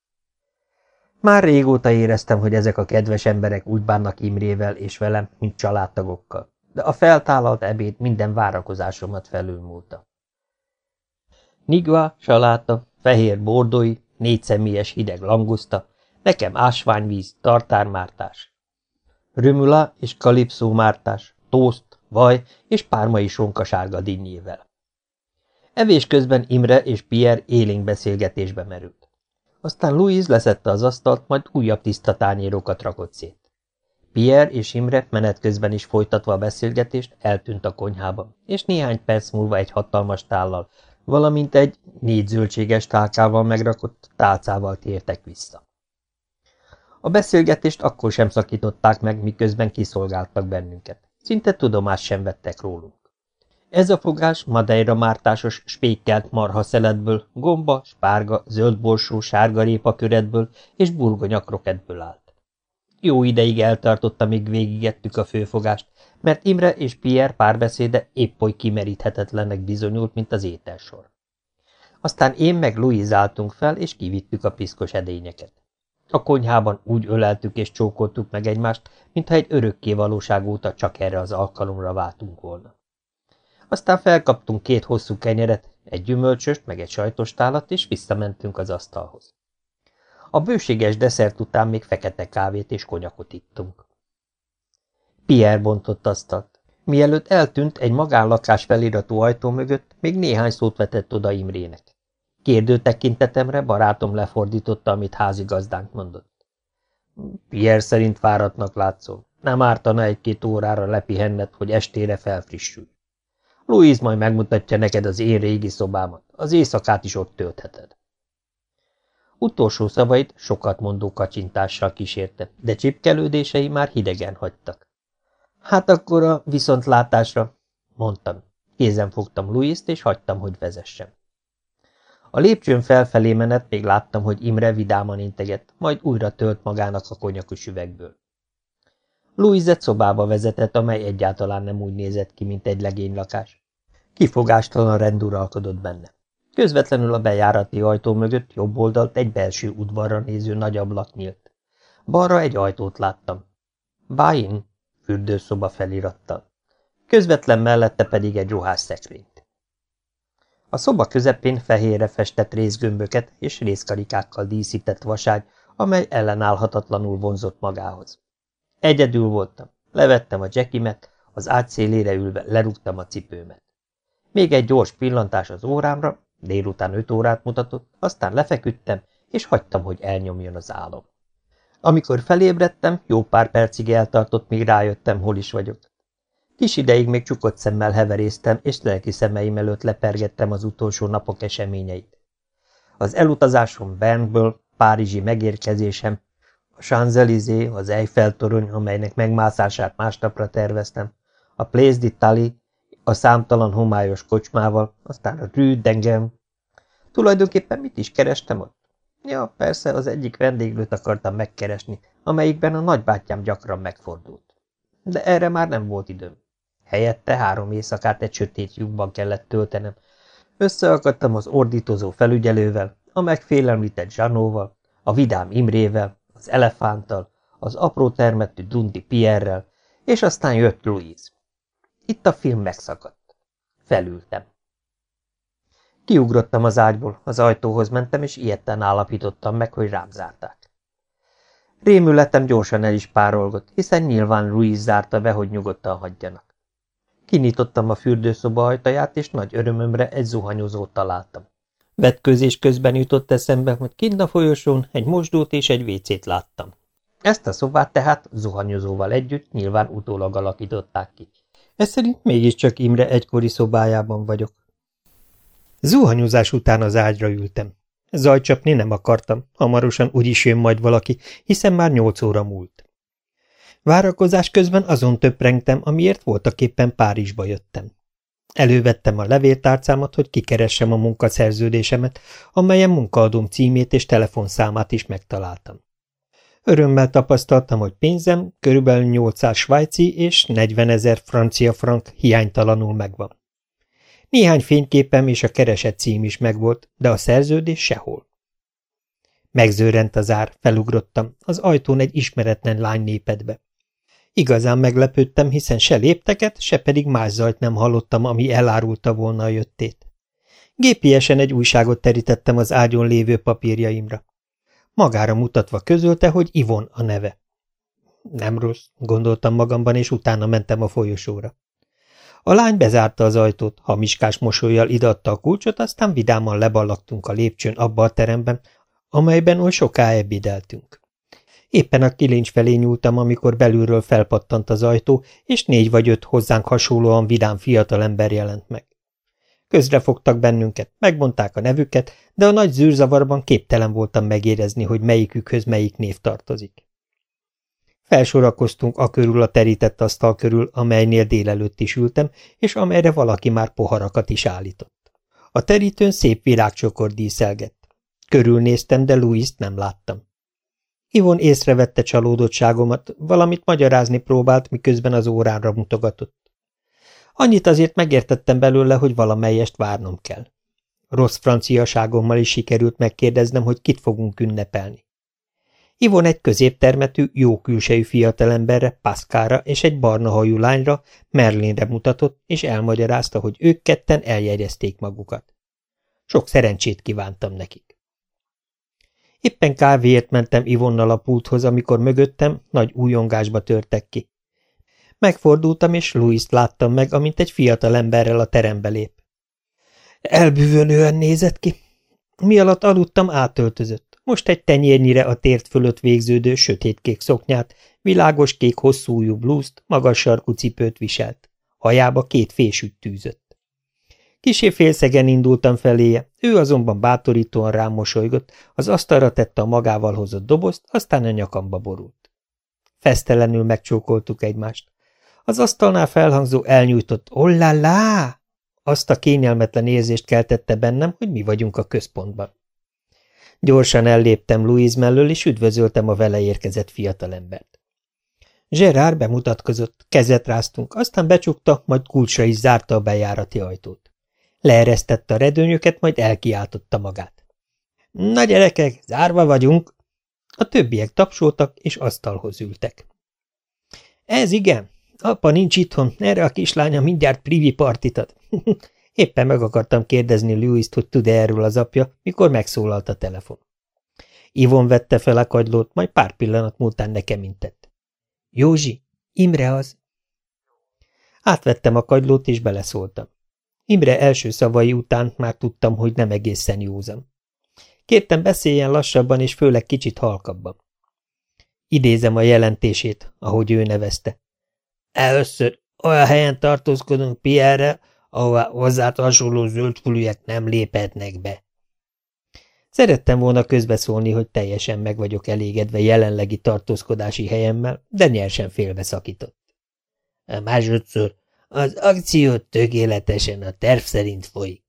Már régóta éreztem, hogy ezek a kedves emberek úgy bánnak Imrével és velem, mint családtagokkal, de a feltálalt ebéd minden várakozásomat felülmúlta. Nigva, saláta, fehér bordói, személyes hideg languszta, nekem ásványvíz, tartármártás. Römula és kalipszó mártás, tószt, vaj és pármai sárga dinnyével. Evés közben Imre és Pierre élénk beszélgetésbe merült. Aztán Louise leszette az asztalt, majd újabb tiszta tányérokat rakott szét. Pierre és Imre menet közben is folytatva a beszélgetést eltűnt a konyhában, és néhány perc múlva egy hatalmas tállal, valamint egy négy zöldséges tálkával megrakott tálcával tértek vissza. A beszélgetést akkor sem szakították meg, miközben kiszolgáltak bennünket. Szinte tudomást sem vettek rólunk. Ez a fogás madeira mártásos spékkelt marha szeletből, gomba, spárga, zöldborsó, sárga köretből és burgonya kroketből állt. Jó ideig eltartott, amíg végigettük a főfogást, mert Imre és Pierre párbeszéde épp oly kimeríthetetlennek bizonyult, mint az ételsor. Aztán én meg Louis álltunk fel, és kivittük a piszkos edényeket. A konyhában úgy öleltük és csókoltuk meg egymást, mintha egy örökké valóság óta csak erre az alkalomra váltunk volna. Aztán felkaptunk két hosszú kenyeret, egy gyümölcsöst, meg egy sajtos tálat, és visszamentünk az asztalhoz. A bőséges desszert után még fekete kávét és konyakot ittunk. Pierre bontott asztalt. Mielőtt eltűnt, egy magánlakás feliratú ajtó mögött még néhány szót vetett oda Imrének. Kérdő tekintetemre barátom lefordította, amit házigazdánk mondott. Pierre szerint fáradtnak látszol. Nem ártana egy-két órára lepihenned, hogy estére felfrissül. Louise majd megmutatja neked az én régi szobámat. Az éjszakát is ott töltheted. Utolsó szavait sokat mondó kacsintással kísérte, de csipkelődései már hidegen hagytak. Hát akkor a viszontlátásra, mondtam. Kézen fogtam Louise-t, és hagytam, hogy vezessem. A lépcsőn felfelé menet még láttam, hogy Imre vidáman integet, majd újra tölt magának a konyakus üvegből. Louise szobába vezetett, amely egyáltalán nem úgy nézett ki, mint egy legénylakás. Kifogástalan rend uralkodott benne. Közvetlenül a bejárati ajtó mögött jobb oldalt egy belső udvarra néző nagy ablak nyílt. Balra egy ajtót láttam. Báin, fürdőszoba felirattal. Közvetlen mellette pedig egy ruhás szekrényt. A szoba közepén fehérre festett részgömböket és részkarikákkal díszített vaságy, amely ellenállhatatlanul vonzott magához. Egyedül voltam. Levettem a jackimet, az ágy ülve lerúgtam a cipőmet. Még egy gyors pillantás az órámra, délután öt órát mutatott, aztán lefeküdtem, és hagytam, hogy elnyomjon az álom. Amikor felébredtem, jó pár percig eltartott, míg rájöttem, hol is vagyok. Kis ideig még csukott szemmel heveréztem, és lelki szemeim előtt lepergettem az utolsó napok eseményeit. Az elutazásom Bernből, Párizsi megérkezésem, Champs-Élysées, az Eiffel-torony, amelynek megmászását másnapra terveztem, a Place d'Italie, a számtalan homályos kocsmával, aztán a Rue d'Engem. Tulajdonképpen mit is kerestem ott? Ja, persze, az egyik vendéglőt akartam megkeresni, amelyikben a nagybátyám gyakran megfordult. De erre már nem volt időm. Helyette három éjszakát egy sötét lyukban kellett töltenem. Összeakadtam az ordítozó felügyelővel, a megfélemlített Zsanóval, a vidám Imrével, az elefánttal, az apró termettű Dundi Pierrel, és aztán jött Louise. Itt a film megszakadt. Felültem. Kiugrottam az ágyból, az ajtóhoz mentem, és ilyetten állapítottam meg, hogy rám zárták. Rémületem gyorsan el is párolgott, hiszen nyilván Louise zárta be, hogy nyugodtan hagyjanak. Kinyitottam a fürdőszoba ajtaját, és nagy örömömre egy zuhanyozót találtam. Vetközés közben jutott eszembe, hogy kint a folyosón egy mosdót és egy vécét láttam. Ezt a szobát tehát zuhanyozóval együtt nyilván utólag alakították ki. Ez szerint mégiscsak Imre egykori szobájában vagyok. Zuhanyozás után az ágyra ültem. Zajcsapni nem akartam, hamarosan úgyis jön majd valaki, hiszen már nyolc óra múlt. Várakozás közben azon töprengtem, amiért voltaképpen Párizsba jöttem. Elővettem a levéltárcámat, hogy kikeressem a munkaszerződésemet, amelyen munkaadóm címét és telefonszámát is megtaláltam. Örömmel tapasztaltam, hogy pénzem körülbelül 800 svájci és 40 ezer francia frank hiánytalanul megvan. Néhány fényképem és a keresett cím is megvolt, de a szerződés sehol. Megzőrent az ár, felugrottam, az ajtón egy ismeretlen lány lépett be. Igazán meglepődtem, hiszen se lépteket, se pedig más zajt nem hallottam, ami elárulta volna a jöttét. Gépiesen egy újságot terítettem az ágyon lévő papírjaimra. Magára mutatva közölte, hogy Ivon a neve. Nem rossz, gondoltam magamban, és utána mentem a folyosóra. A lány bezárta az ajtót, hamiskás mosolyjal idatta a kulcsot, aztán vidáman leballagtunk a lépcsőn abba a teremben, amelyben oly soká ebédeltünk. Éppen a kilincs felé nyúltam, amikor belülről felpattant az ajtó, és négy vagy öt hozzánk hasonlóan vidám fiatalember jelent meg. Közrefogtak bennünket, megmondták a nevüket, de a nagy zűrzavarban képtelen voltam megérezni, hogy melyikükhöz melyik név tartozik. Felsorakoztunk a körül a terített asztal körül, amelynél délelőtt is ültem, és amelyre valaki már poharakat is állított. A terítőn szép virágcsokor díszelgett. Körülnéztem, de Louis-t nem láttam. Ivon észrevette csalódottságomat, valamit magyarázni próbált, miközben az óránra mutogatott. Annyit azért megértettem belőle, hogy valamelyest várnom kell. Rossz franciaságommal is sikerült megkérdeznem, hogy kit fogunk ünnepelni. Ivon egy középtermetű, jó külsejű fiatalemberre, Pascalra és egy barna hajú lányra, Merlinre mutatott, és elmagyarázta, hogy ők ketten eljegyezték magukat. Sok szerencsét kívántam nekik. Éppen kávéért mentem Ivonnal a pulthoz, amikor mögöttem nagy újongásba törtek ki. Megfordultam, és Louis-t láttam meg, amint egy fiatal emberrel a terembe lép. Elbűvölően nézett ki. Mi alatt aludtam, átöltözött. Most egy tenyérnyire a tért fölött végződő sötétkék szoknyát, világos kék hosszújú blúzt, magas sarkú cipőt viselt. Hajába két fésüt tűzött. Kisé félszegen indultam feléje, ő azonban bátorítóan rám mosolygott, az asztalra tette a magával hozott dobozt, aztán a nyakamba borult. Fesztelenül megcsókoltuk egymást. Az asztalnál felhangzó elnyújtott ollálá azt a kényelmetlen érzést keltette bennem, hogy mi vagyunk a központban. Gyorsan elléptem Louise mellől, és üdvözöltem a vele érkezett fiatalembert. Gerard bemutatkozott, kezet ráztunk, aztán becsukta, majd kulcsra is zárta a bejárati ajtót. Leeresztette a redőnyöket, majd elkiáltotta magát. – Na gyerekek, zárva vagyunk! A többiek tapsoltak, és asztalhoz ültek. – Ez igen, apa nincs itthon, erre a kislánya mindjárt privi partit ad. Éppen meg akartam kérdezni Louis-t, hogy tud-e erről az apja, mikor megszólalt a telefon. Ivon vette fel a kagylót, majd pár pillanat múltán nekem intett. Józsi, Imre az. Átvettem a kagylót, és beleszóltam. Imre első szavai után már tudtam, hogy nem egészen józan. Kértem beszéljen lassabban, és főleg kicsit halkabban. Idézem a jelentését, ahogy ő nevezte. Először olyan helyen tartózkodunk Pierre, ahová hozzá hasonló zöldfülűek nem léphetnek be. Szerettem volna közbeszólni, hogy teljesen meg vagyok elégedve jelenlegi tartózkodási helyemmel, de nyersen félbeszakított. Másodszor az akció tökéletesen a terv szerint folyik.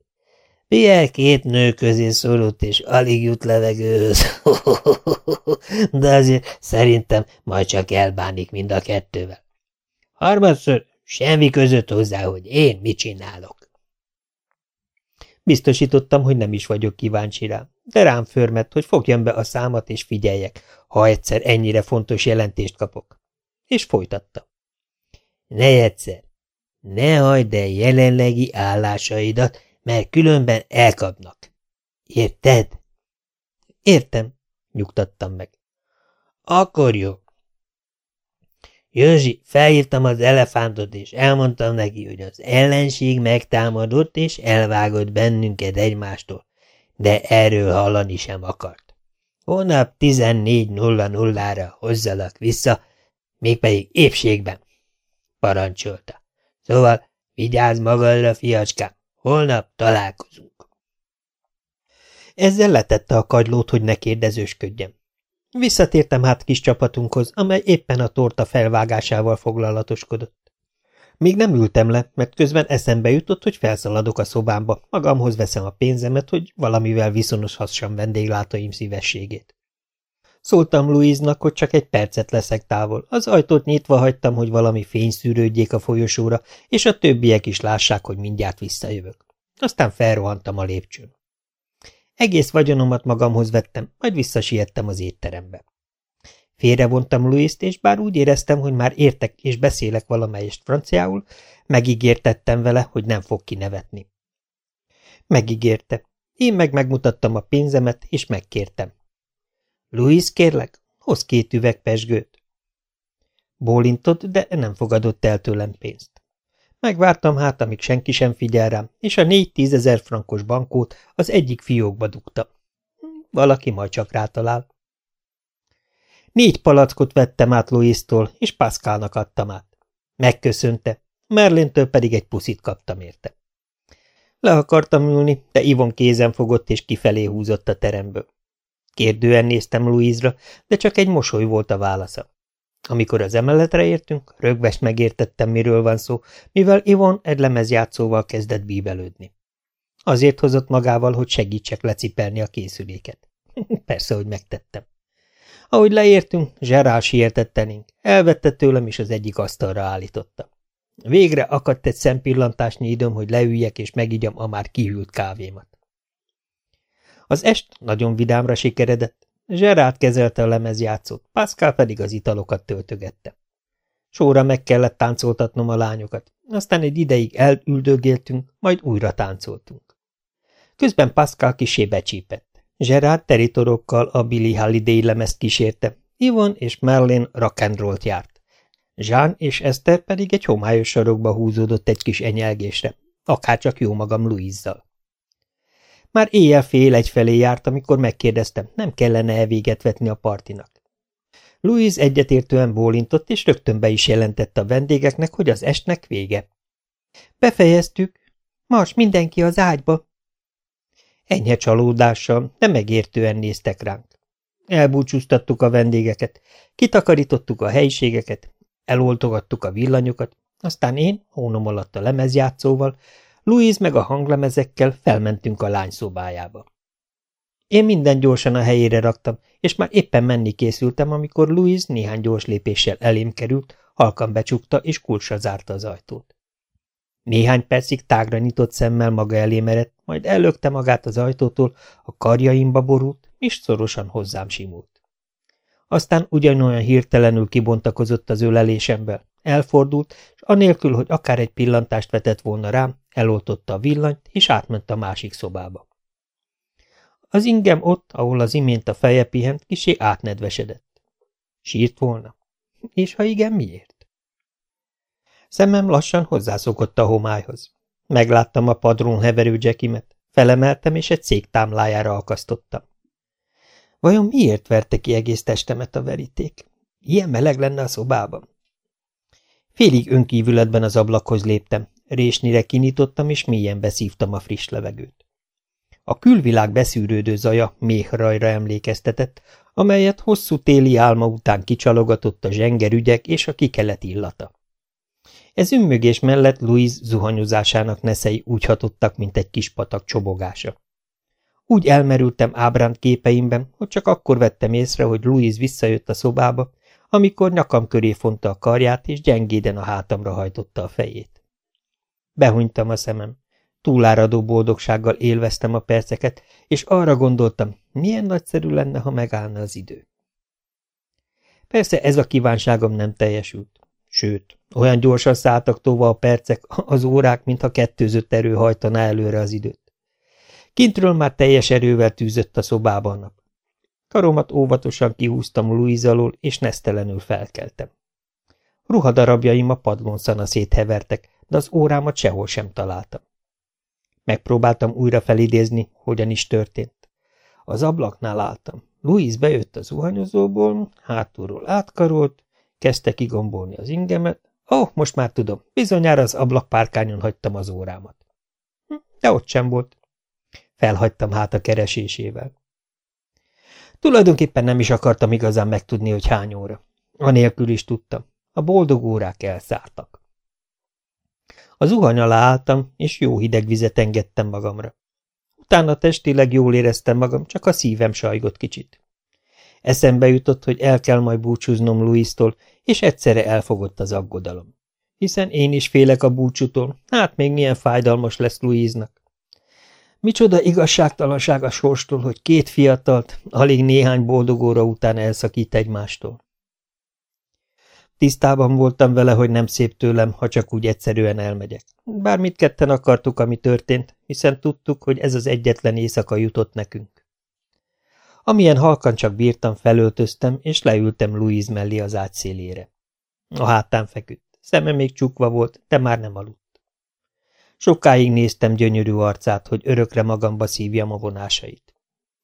Pierre két nő közé szorult, és alig jut levegőhöz. De azért szerintem majd csak elbánik mind a kettővel. Harmadszor semmi között hozzá, hogy én mit csinálok. Biztosítottam, hogy nem is vagyok kíváncsi rá, de rám förmett, hogy fogjam be a számat és figyeljek, ha egyszer ennyire fontos jelentést kapok. És folytatta. Ne egyszer, ne hagyd el jelenlegi állásaidat, mert különben elkapnak. Érted? Értem, nyugtattam meg. Akkor jó. Józsi, felhívtam az elefántot, és elmondtam neki, hogy az ellenség megtámadott, és elvágott bennünket egymástól, de erről hallani sem akart. Holnap 14.00-ra hozzalak vissza, mégpedig épségben, parancsolta. Szóval vigyázz magadra, fiacskám, holnap találkozunk. Ezzel letette a kagylót, hogy ne kérdezősködjem. Visszatértem hát kis csapatunkhoz, amely éppen a torta felvágásával foglalatoskodott. Még nem ültem le, mert közben eszembe jutott, hogy felszaladok a szobámba, magamhoz veszem a pénzemet, hogy valamivel viszonoshassam vendéglátaim szívességét. Szóltam Louise-nak, hogy csak egy percet leszek távol. Az ajtót nyitva hagytam, hogy valami fény szűrődjék a folyosóra, és a többiek is lássák, hogy mindjárt visszajövök. Aztán felrohantam a lépcsőn. Egész vagyonomat magamhoz vettem, majd visszasiettem az étterembe. Félrevontam Louis-t, és bár úgy éreztem, hogy már értek és beszélek valamelyest franciául, megígértettem vele, hogy nem fog kinevetni. Megígérte. Én meg megmutattam a pénzemet, és megkértem. Louis, kérlek, hoz két üveg pesgőt. Bólintott, de nem fogadott el tőlem pénzt. Megvártam hát, amíg senki sem figyel rám, és a négy tízezer frankos bankót az egyik fiókba dugta. Valaki majd csak rátalál. Négy palackot vettem át Louis-tól, és Pascalnak adtam át. Megköszönte, Merlintől pedig egy puszit kaptam érte. Le akartam ülni, de Ivon kézen fogott és kifelé húzott a teremből. Kérdően néztem Louise-ra, de csak egy mosoly volt a válasza. Amikor az emeletre értünk, rögvest megértettem, miről van szó, mivel Ivon egy lemezjátszóval kezdett bíbelődni. Azért hozott magával, hogy segítsek lecipelni a készüléket. Persze, hogy megtettem. Ahogy leértünk, Zserál sietett elvette tőlem, és az egyik asztalra állította. Végre akadt egy szempillantásnyi időm, hogy leüljek, és megigyam a már kihűlt kávémat. Az est nagyon vidámra sikeredett, Zserát kezelte a lemezjátszót, Pascal pedig az italokat töltögette. Sóra meg kellett táncoltatnom a lányokat, aztán egy ideig elüldögéltünk, majd újra táncoltunk. Közben Pascal kisé becsípett. Gerard teritorokkal a Billy Holiday lemezt kísérte, Ivon és Merlin rock'n'rollt járt. Jean és Esther pedig egy homályos sarokba húzódott egy kis enyelgésre, akárcsak jó magam Louise-zal. Már éjjel fél egyfelé járt, amikor megkérdeztem, nem kellene -e véget vetni a partinak. Louise egyetértően bólintott, és rögtön be is jelentette a vendégeknek, hogy az estnek vége. Befejeztük. Mars mindenki az ágyba. Enyhe csalódással, de megértően néztek ránk. Elbúcsúztattuk a vendégeket, kitakarítottuk a helyiségeket, eloltogattuk a villanyokat, aztán én, hónom alatt a lemezjátszóval, Louise meg a hanglemezekkel felmentünk a lány szobájába. Én minden gyorsan a helyére raktam, és már éppen menni készültem, amikor Louise néhány gyors lépéssel elém került, halkan becsukta és kulcsra zárta az ajtót. Néhány percig tágra nyitott szemmel maga elé merett, majd ellökte magát az ajtótól, a karjaimba borult, és szorosan hozzám simult. Aztán ugyanolyan hirtelenül kibontakozott az ölelésemből, elfordult, és anélkül, hogy akár egy pillantást vetett volna rám, eloltotta a villanyt, és átment a másik szobába. Az ingem ott, ahol az imént a feje pihent, kisé átnedvesedett. Sírt volna? És ha igen, miért? Szemem lassan hozzászokott a homályhoz. Megláttam a padrón heverő Jackimet, felemeltem, és egy cég támlájára akasztottam. Vajon miért verte ki egész testemet a veríték? Ilyen meleg lenne a szobában. Félig önkívületben az ablakhoz léptem, résnire kinyitottam, és mélyen beszívtam a friss levegőt. A külvilág beszűrődő zaja méhrajra emlékeztetett, amelyet hosszú téli álma után kicsalogatott a zsengerügyek és a kikelet illata. Ez ümmögés mellett Louise zuhanyozásának neszei úgy hatottak, mint egy kis patak csobogása. Úgy elmerültem ábránt képeimben, hogy csak akkor vettem észre, hogy Louise visszajött a szobába, amikor nyakam köré fonta a karját, és gyengéden a hátamra hajtotta a fejét. Behunytam a szemem. Túláradó boldogsággal élveztem a perceket, és arra gondoltam, milyen nagyszerű lenne, ha megállna az idő. Persze ez a kívánságom nem teljesült. Sőt, olyan gyorsan szálltak tova a percek, az órák, mintha kettőzött erő hajtaná előre az időt. Kintről már teljes erővel tűzött a szobában a nap. Karomat óvatosan kihúztam Louise alól, és nesztelenül felkeltem. Ruhadarabjaim a padlón szanaszét hevertek, de az órámat sehol sem találtam. Megpróbáltam újra felidézni, hogyan is történt. Az ablaknál álltam. Louise bejött az zuhanyozóból, hátulról átkarolt, kezdte kigombolni az ingemet. Ó, oh, most már tudom, bizonyára az ablakpárkányon hagytam az órámat. Hm, de ott sem volt. Felhagytam hát a keresésével. Tulajdonképpen nem is akartam igazán megtudni, hogy hány óra. Anélkül is tudtam. A boldog órák elszálltak. A zuhany alá álltam, és jó hideg vizet engedtem magamra. Utána testileg jól éreztem magam, csak a szívem sajgott kicsit. Eszembe jutott, hogy el kell majd búcsúznom Louis-tól, és egyszerre elfogott az aggodalom. Hiszen én is félek a búcsútól, hát még milyen fájdalmas lesz Louise-nak. Micsoda igazságtalanság a sorstól, hogy két fiatalt alig néhány boldog óra után elszakít egymástól. Tisztában voltam vele, hogy nem szép tőlem, ha csak úgy egyszerűen elmegyek. Bár mit ketten akartuk, ami történt, hiszen tudtuk, hogy ez az egyetlen éjszaka jutott nekünk. Amilyen halkan csak bírtam, felöltöztem, és leültem Louise mellé az ágy szélére. A hátán feküdt. Szeme még csukva volt, de már nem aludt. Sokáig néztem gyönyörű arcát, hogy örökre magamba szívjam a vonásait.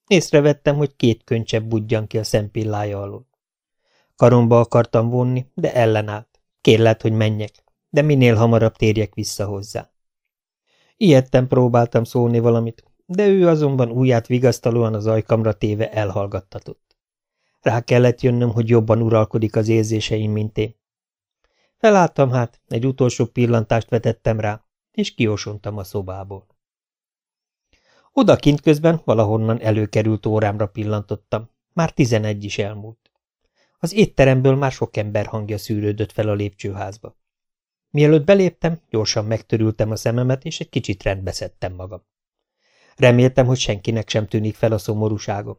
Észrevettem, hogy két könycsebb budjan ki a szempillája alól. Karomba akartam vonni, de ellenállt. Kérlelt, hogy menjek, de minél hamarabb térjek vissza hozzá. Ilyetten próbáltam szólni valamit, de ő azonban ujját vigasztalóan az ajkamra téve elhallgattatott. Rá kellett jönnöm, hogy jobban uralkodik az érzéseim, mint én. Felálltam hát, egy utolsó pillantást vetettem rá, és kiosontam a szobából. Odakint közben valahonnan előkerült órámra pillantottam. Már tizenegy is elmúlt. Az étteremből már sok ember hangja szűrődött fel a lépcsőházba. Mielőtt beléptem, gyorsan megtörültem a szememet, és egy kicsit rendbe szedtem magam. Reméltem, hogy senkinek sem tűnik fel a szomorúságom.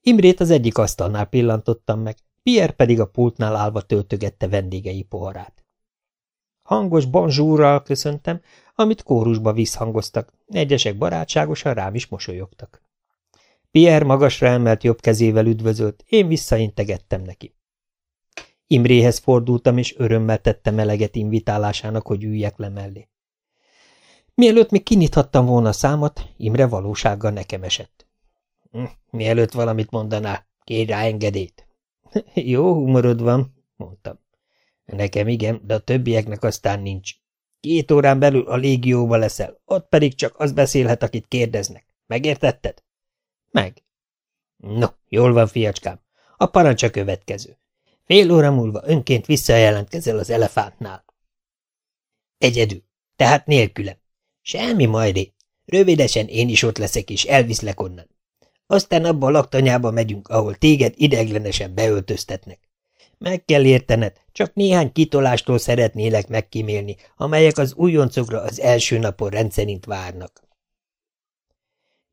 Imrét az egyik asztalnál pillantottam meg, Pierre pedig a pultnál állva töltögette vendégei poharát. Hangos bonjourral köszöntem, amit kórusba visszhangoztak, egyesek barátságosan rám is mosolyogtak. Pierre magasra emelt jobb kezével üdvözölt, én visszaintegettem neki. Imréhez fordultam, és örömmel tettem eleget invitálásának, hogy üljek le mellé. Mielőtt még kinyithattam volna a számot, Imre valósággal nekem esett. Hm, mielőtt valamit mondanál, kérj rá engedélyt. Jó humorod van, mondtam. Nekem igen, de a többieknek aztán nincs. Két órán belül a légióba leszel, ott pedig csak az beszélhet, akit kérdeznek. Megértetted? Meg. No, jól van, fiacskám. A parancs a következő. Fél óra múlva önként visszajelentkezel az elefántnál. Egyedül, tehát nélkülem. Semmi, Majré. Rövidesen én is ott leszek, és elviszlek onnan. Aztán abba a laktanyába megyünk, ahol téged ideglenesen beöltöztetnek. Meg kell értened, csak néhány kitolástól szeretnélek megkímélni, amelyek az újoncokra az első napon rendszerint várnak.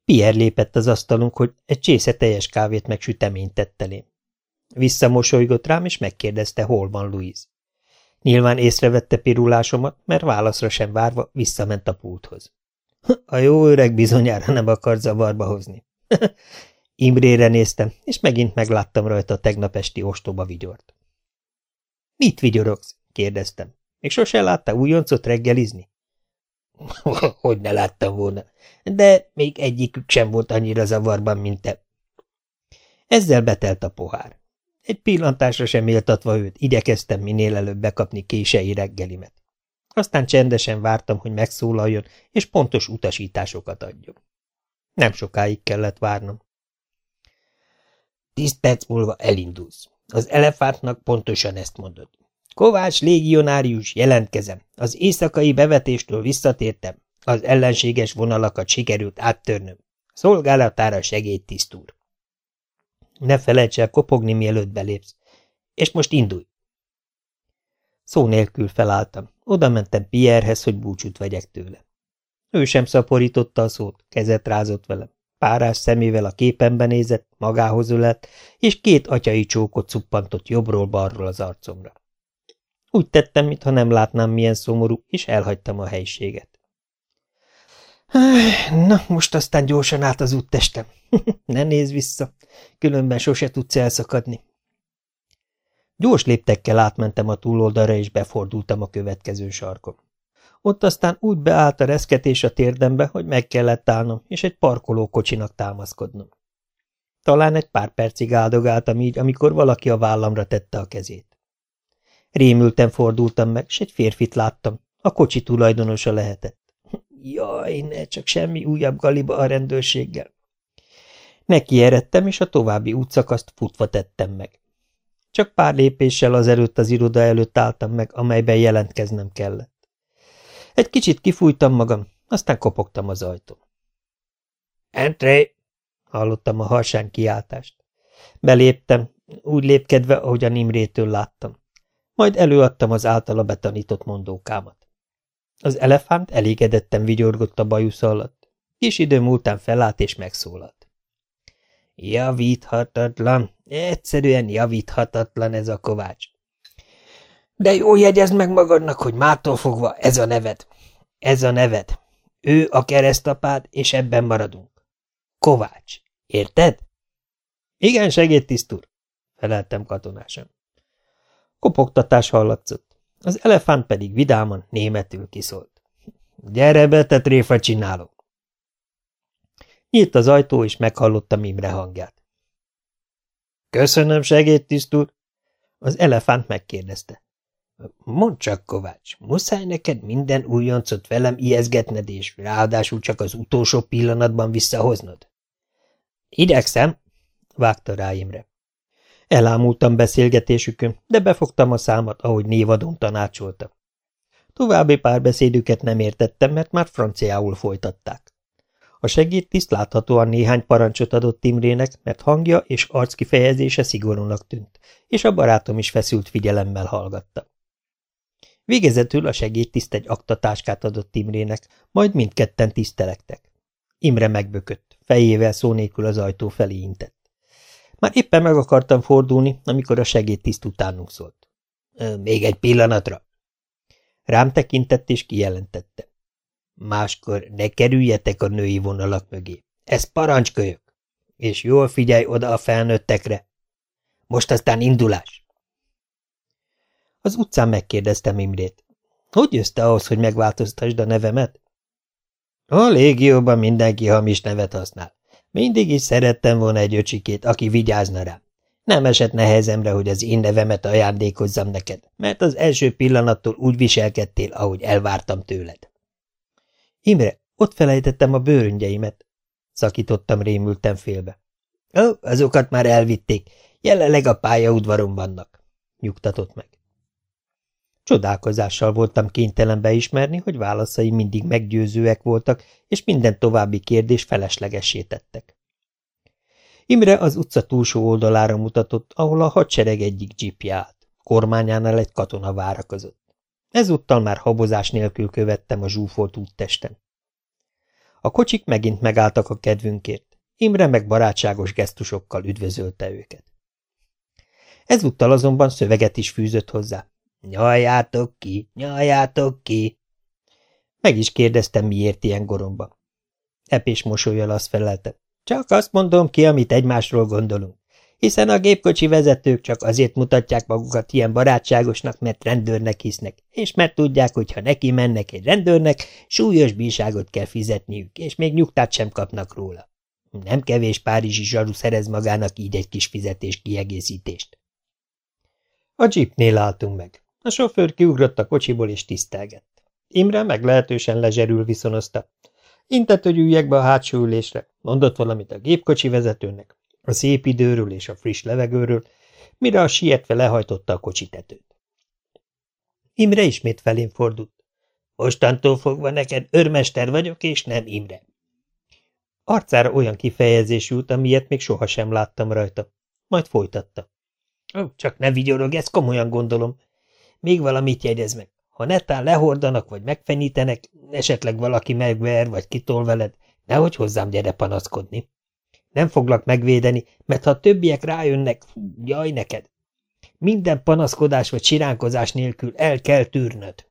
Pierre lépett az asztalunk, hogy egy csésze teljes kávét meg süteményt tett elém. Visszamosolygott rám, és megkérdezte, hol van Louise. Nyilván észrevette pirulásomat, mert válaszra sem várva visszament a pulthoz. A jó öreg bizonyára nem akar zavarba hozni. Imrére néztem, és megint megláttam rajta a tegnap esti ostoba vigyort. – Mit vigyorogsz? – kérdeztem. – Még sose látta újoncot reggelizni? – Hogy ne láttam volna, de még egyikük sem volt annyira zavarban, mint te. Ezzel betelt a pohár. Egy pillantásra sem éltatva őt, igyekeztem minél előbb bekapni kései reggelimet. Aztán csendesen vártam, hogy megszólaljon, és pontos utasításokat adjon. Nem sokáig kellett várnom. Tíz perc múlva elindulsz. Az elefántnak pontosan ezt mondod. Kovács légionárius, jelentkezem. Az éjszakai bevetéstől visszatértem. Az ellenséges vonalakat sikerült áttörnöm. Szolgálatára segédtisztúr. Ne felejts el kopogni, mielőtt belépsz. És most indulj! Szó nélkül felálltam. Oda mentem Pierrehez, hogy búcsút vegyek tőle. Ő sem szaporította a szót, kezet rázott velem. Párás szemével a képenben nézett, magához ölelt, és két atyai csókot cuppantott jobbról-balról az arcomra. Úgy tettem, mintha nem látnám, milyen szomorú, és elhagytam a helyiséget. Na, most aztán gyorsan át az úttestem. ne nézz vissza, különben sose tudsz elszakadni. Gyors léptekkel átmentem a túloldalra, és befordultam a következő sarkon. Ott aztán úgy beállt a reszketés a térdembe, hogy meg kellett állnom, és egy parkolókocsinak támaszkodnom. Talán egy pár percig áldogáltam így, amikor valaki a vállamra tette a kezét. Rémülten fordultam meg, és egy férfit láttam. A kocsi tulajdonosa lehetett. Jaj, ne csak semmi újabb galiba a rendőrséggel. Neki eredtem, és a további útszakaszt futva tettem meg. Csak pár lépéssel azelőtt az iroda előtt álltam meg, amelyben jelentkeznem kellett. Egy kicsit kifújtam magam, aztán kopogtam az ajtón. Entré! hallottam a harsán kiáltást. Beléptem, úgy lépkedve, ahogyan Imrétől láttam. Majd előadtam az általa betanított mondókámat. Az elefánt elégedetten vigyorgott a bajusz alatt. Kis idő múltán felállt és megszólalt. Javíthatatlan, egyszerűen javíthatatlan ez a kovács. De jó jegyezd meg magadnak, hogy mától fogva ez a neved. Ez a neved. Ő a keresztapád, és ebben maradunk. Kovács. Érted? Igen, segédtisztúr, feleltem katonásan. Kopogtatás hallatszott. Az elefánt pedig vidáman németül kiszólt. Gyere be, te tréfa csinálok! Nyílt az ajtó, és meghallottam Imre hangját. Köszönöm, segédtisztúr! Az elefánt megkérdezte. Mondd csak, Kovács, muszáj neked minden újoncot velem ijeszgetned, és ráadásul csak az utolsó pillanatban visszahoznod? Idegszem, vágta rá Imre. Elámultam beszélgetésükön, de befogtam a számat, ahogy névadon tanácsolta. További párbeszédüket nem értettem, mert már franciául folytatták. A segédtiszt láthatóan néhány parancsot adott Imrének, mert hangja és arckifejezése szigorúnak tűnt, és a barátom is feszült figyelemmel hallgatta. Végezetül a segédtiszt egy aktatáskát adott Imrének, majd mindketten tisztelektek. Imre megbökött, fejével szó nélkül az ajtó felé intett. Már éppen meg akartam fordulni, amikor a segédtiszt utánunk szólt. Még egy pillanatra. Rám tekintett és kijelentette. Máskor ne kerüljetek a női vonalak mögé. Ez parancskölyök. És jól figyelj oda a felnőttekre. Most aztán indulás. Az utcán megkérdeztem Imrét. Hogy jössz te ahhoz, hogy megváltoztasd a nevemet? A légióban mindenki hamis nevet használ. Mindig is szerettem volna egy öcsikét, aki vigyázna rám. Nem esett nehezemre, hogy az én nevemet ajándékozzam neked, mert az első pillanattól úgy viselkedtél, ahogy elvártam tőled. Imre, ott felejtettem a bőröngyeimet, szakítottam rémülten félbe. Ó, azokat már elvitték, jelenleg a pályaudvaron vannak, nyugtatott meg. Csodálkozással voltam kénytelen beismerni, hogy válaszai mindig meggyőzőek voltak, és minden további kérdés feleslegessé tettek. Imre az utca túlsó oldalára mutatott, ahol a hadsereg egyik dzsipje állt, kormányánál egy katona várakozott. Ezúttal már habozás nélkül követtem a zsúfolt úttesten. A kocsik megint megálltak a kedvünkért. Imre meg barátságos gesztusokkal üdvözölte őket. Ezúttal azonban szöveget is fűzött hozzá. Nyaljátok ki, nyaljátok ki! Meg is kérdeztem, miért ilyen goromba. Epés mosolyjal azt felelte. Csak azt mondom ki, amit egymásról gondolunk. Hiszen a gépkocsi vezetők csak azért mutatják magukat ilyen barátságosnak, mert rendőrnek hisznek, és mert tudják, hogy ha neki mennek egy rendőrnek, súlyos bíságot kell fizetniük, és még nyugtát sem kapnak róla. Nem kevés párizsi zsaru szerez magának így egy kis fizetés kiegészítést. A jeepnél álltunk meg. A sofőr kiugrott a kocsiból és tisztelgett. Imre meglehetősen lezserül viszonozta. Intett, hogy üljek be a hátsó ülésre, mondott valamit a gépkocsi vezetőnek, a szép időről és a friss levegőről, mire a sietve lehajtotta a kocsitetőt. Imre ismét felén fordult. Mostantól fogva neked örmester vagyok, és nem Imre. Arcára olyan kifejezés jut, amilyet még sohasem láttam rajta. Majd folytatta. Csak ne vigyorog, ezt komolyan gondolom. Még valamit jegyez meg. Ha netán lehordanak, vagy megfenyítenek, esetleg valaki megver, vagy kitol veled, nehogy hozzám gyere panaszkodni. Nem foglak megvédeni, mert ha többiek rájönnek, jaj neked! Minden panaszkodás vagy siránkozás nélkül el kell tűrnöd.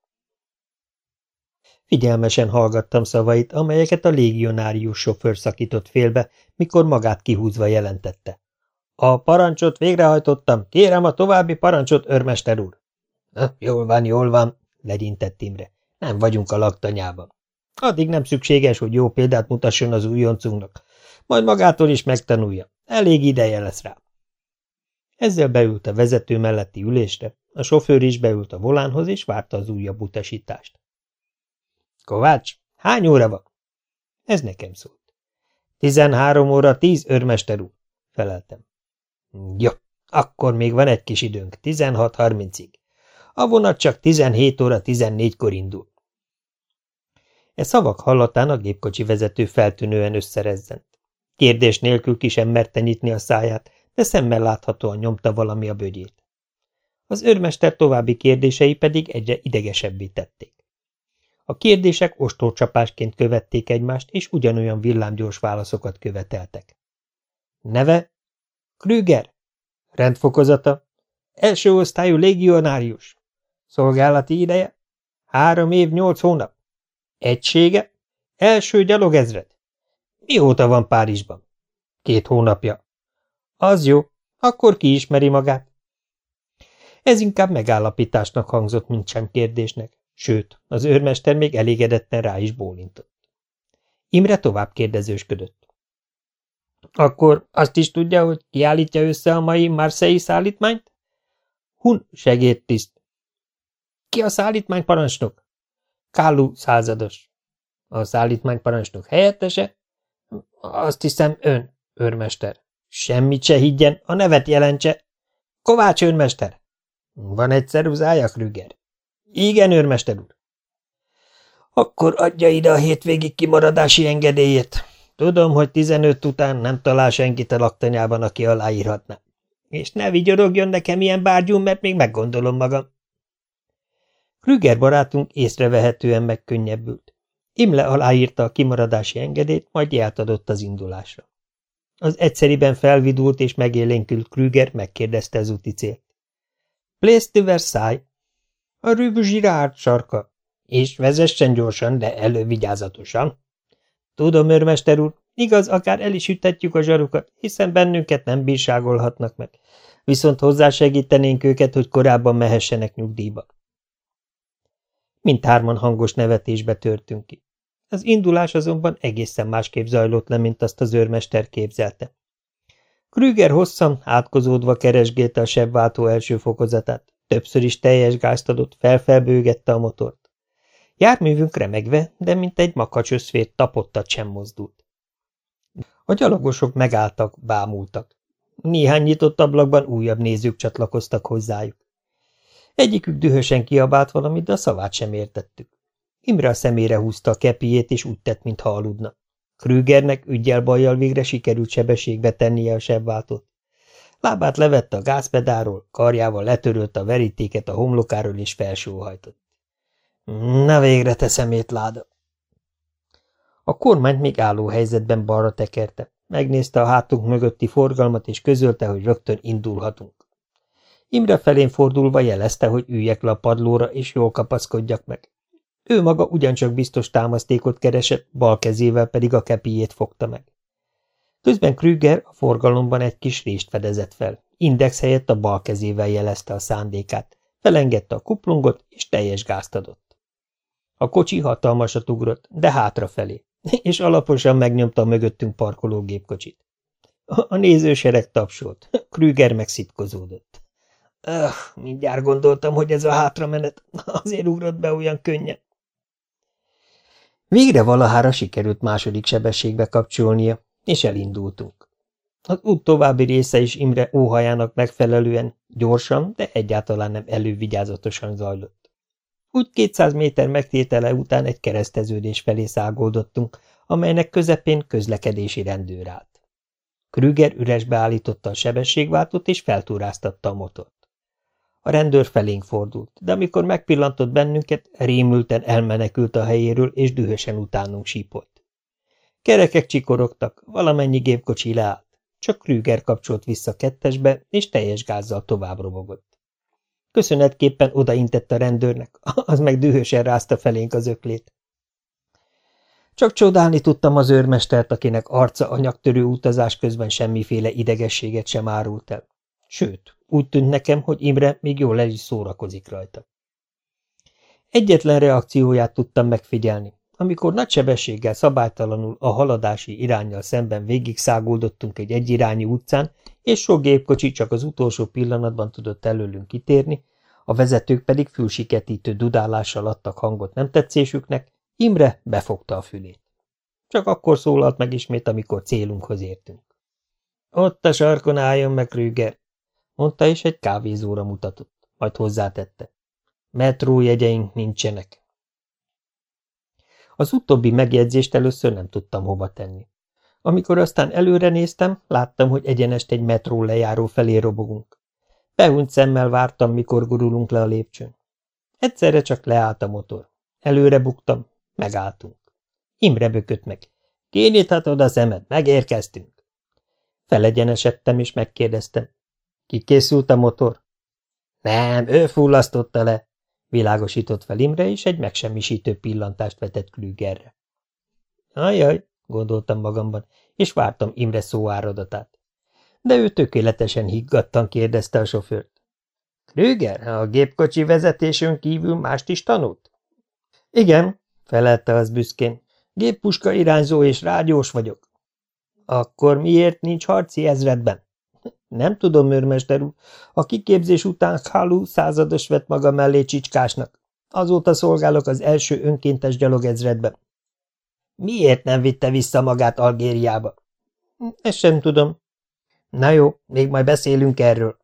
Figyelmesen hallgattam szavait, amelyeket a légionárius sofőr szakított félbe, mikor magát kihúzva jelentette. A parancsot végrehajtottam, kérem a további parancsot, örmester úr. Jól van, jól van, legyintett Imre. Nem vagyunk a laktanyában. Addig nem szükséges, hogy jó példát mutasson az újoncunknak. Majd magától is megtanulja. Elég ideje lesz rá. Ezzel beült a vezető melletti ülésre, a sofőr is beült a volánhoz, és várta az újabb utasítást. Kovács, hány óra van? Ez nekem szólt. Tizenhárom óra tíz, örmester úr, feleltem. Jó, akkor még van egy kis időnk, tizenhat harmincig. A vonat csak 17 óra 14-kor indul. E szavak hallatán a gépkocsi vezető feltűnően összerezzent. Kérdés nélkül ki sem merte nyitni a száját, de szemmel láthatóan nyomta valami a bögyét. Az őrmester további kérdései pedig egyre idegesebbé tették. A kérdések ostorcsapásként követték egymást, és ugyanolyan villámgyors válaszokat követeltek. Neve? Krüger. Rendfokozata? Első osztályú légionárius. Szolgálati ideje? Három év, nyolc hónap. Egysége? Első gyalogezred. Mióta van Párizsban? Két hónapja. Az jó, akkor ki ismeri magát. Ez inkább megállapításnak hangzott, mint sem kérdésnek, sőt, az őrmester még elégedetten rá is bólintott. Imre tovább kérdezősködött. Akkor azt is tudja, hogy kiállítja össze a mai Marseille szállítmányt? Hun segédtiszt, ki a szállítmányparancsnok? Kállú százados. A szállítmányparancsnok helyettese? Azt hiszem ön, őrmester. Semmit se higgyen, a nevet jelentse. Kovács őrmester. Van egy ceruzája, Krüger? Igen, őrmester úr. Akkor adja ide a hétvégi kimaradási engedélyét. Tudom, hogy tizenöt után nem talál senkit a laktanyában, aki aláírhatná. És ne vigyorogjon nekem ilyen bárgyú, mert még meggondolom magam. Krüger barátunk észrevehetően megkönnyebbült. Imle aláírta a kimaradási engedélyt, majd jelt adott az indulásra. Az egyszeriben felvidult és megélénkült Krüger megkérdezte az úti célt. Place de Versailles. A Rue Girard sarka. És vezessen gyorsan, de elővigyázatosan. Tudom, őrmester úr, igaz, akár el is ütetjük a zsarukat, hiszen bennünket nem bírságolhatnak meg. Viszont hozzásegítenénk őket, hogy korábban mehessenek nyugdíjba. Mindhárman hangos nevetésbe törtünk ki. Az indulás azonban egészen másképp zajlott le, mint azt az őrmester képzelte. Krüger hosszan, átkozódva keresgélte a sebváltó első fokozatát, többször is teljes gázt adott, felfelbőgette a motort. Járművünk remegve, de mint egy makacsöszvét tapottat sem mozdult. A gyalogosok megálltak, bámultak. Néhány nyitott ablakban újabb nézők csatlakoztak hozzájuk. Egyikük dühösen kiabált valamit, de a szavát sem értettük. Imre a szemére húzta a kepijét, és úgy tett, mintha aludna. Krügernek ügyel bajjal végre sikerült sebességbe tennie a sebváltót. Lábát levette a gázpedáról, karjával letörölte a verítéket a homlokáról, és felsóhajtott. Na végre te szemétláda! A kormányt még álló helyzetben balra tekerte. Megnézte a hátunk mögötti forgalmat, és közölte, hogy rögtön indulhatunk. Imre felén fordulva jelezte, hogy üljek le a padlóra, és jól kapaszkodjak meg. Ő maga ugyancsak biztos támasztékot keresett, bal kezével pedig a kepijét fogta meg. Közben Krüger a forgalomban egy kis rést fedezett fel. Index helyett a bal kezével jelezte a szándékát, felengedte a kuplungot, és teljes gázt adott. A kocsi hatalmasat ugrott, de hátrafelé, és alaposan megnyomta a mögöttünk parkoló gépkocsit. A nézősereg tapsolt, Krüger megszitkozódott. Öh, mindjárt gondoltam, hogy ez a hátramenet azért ugrott be olyan könnyen. Végre valahára sikerült második sebességbe kapcsolnia, és elindultunk. Az út további része is Imre óhajának megfelelően gyorsan, de egyáltalán nem elővigyázatosan zajlott. Úgy 200 méter megtétele után egy kereszteződés felé szágoldottunk, amelynek közepén közlekedési rendőr állt. Krüger üresbe állította a sebességváltót és feltúráztatta a motort. A rendőr felénk fordult, de amikor megpillantott bennünket, rémülten elmenekült a helyéről, és dühösen utánunk sípolt. Kerekek csikorogtak, valamennyi gépkocsi leállt, csak Krüger kapcsolt vissza kettesbe, és teljes gázzal tovább robogott. Köszönetképpen odaintett a rendőrnek, az meg dühösen rázta felénk az öklét. Csak csodálni tudtam az őrmestert, akinek arca anyagtörő utazás közben semmiféle idegességet sem árult el. Sőt, úgy tűnt nekem, hogy Imre még jól el is szórakozik rajta. Egyetlen reakcióját tudtam megfigyelni. Amikor nagy sebességgel szabálytalanul a haladási irányjal szemben végig száguldottunk egy egyirányú utcán, és sok gépkocsi csak az utolsó pillanatban tudott előlünk kitérni, a vezetők pedig fülsiketítő dudálással adtak hangot nem tetszésüknek, Imre befogta a fülét. Csak akkor szólalt meg ismét, amikor célunkhoz értünk. Ott a sarkon álljon meg, Krüger, mondta, és egy kávézóra mutatott, majd hozzátette. Metrójegyeink nincsenek. Az utóbbi megjegyzést először nem tudtam hova tenni. Amikor aztán előre néztem, láttam, hogy egyenest egy metró lejáró felé robogunk. Behunyt szemmel vártam, mikor gurulunk le a lépcsőn. Egyszerre csak leállt a motor. Előre buktam, megálltunk. Imre bökött meg. Kinyithatod a szemed, megérkeztünk. Felegyenesedtem és megkérdeztem. Kikészült a motor? Nem, ő fullasztotta le, világosított fel Imre, és egy megsemmisítő pillantást vetett Klügerre. Ajaj, gondoltam magamban, és vártam Imre szóáradatát. De ő tökéletesen higgadtan kérdezte a sofőrt. Krüger, a gépkocsi vezetésön kívül mást is tanult? Igen, felelte az büszkén. Géppuska irányzó és rádiós vagyok. Akkor miért nincs harci ezredben? Nem tudom, őrmester úr. A kiképzés után Khalu százados vett maga mellé csicskásnak. Azóta szolgálok az első önkéntes gyalogezredben. Miért nem vitte vissza magát Algériába? Ezt sem tudom. Na jó, még majd beszélünk erről.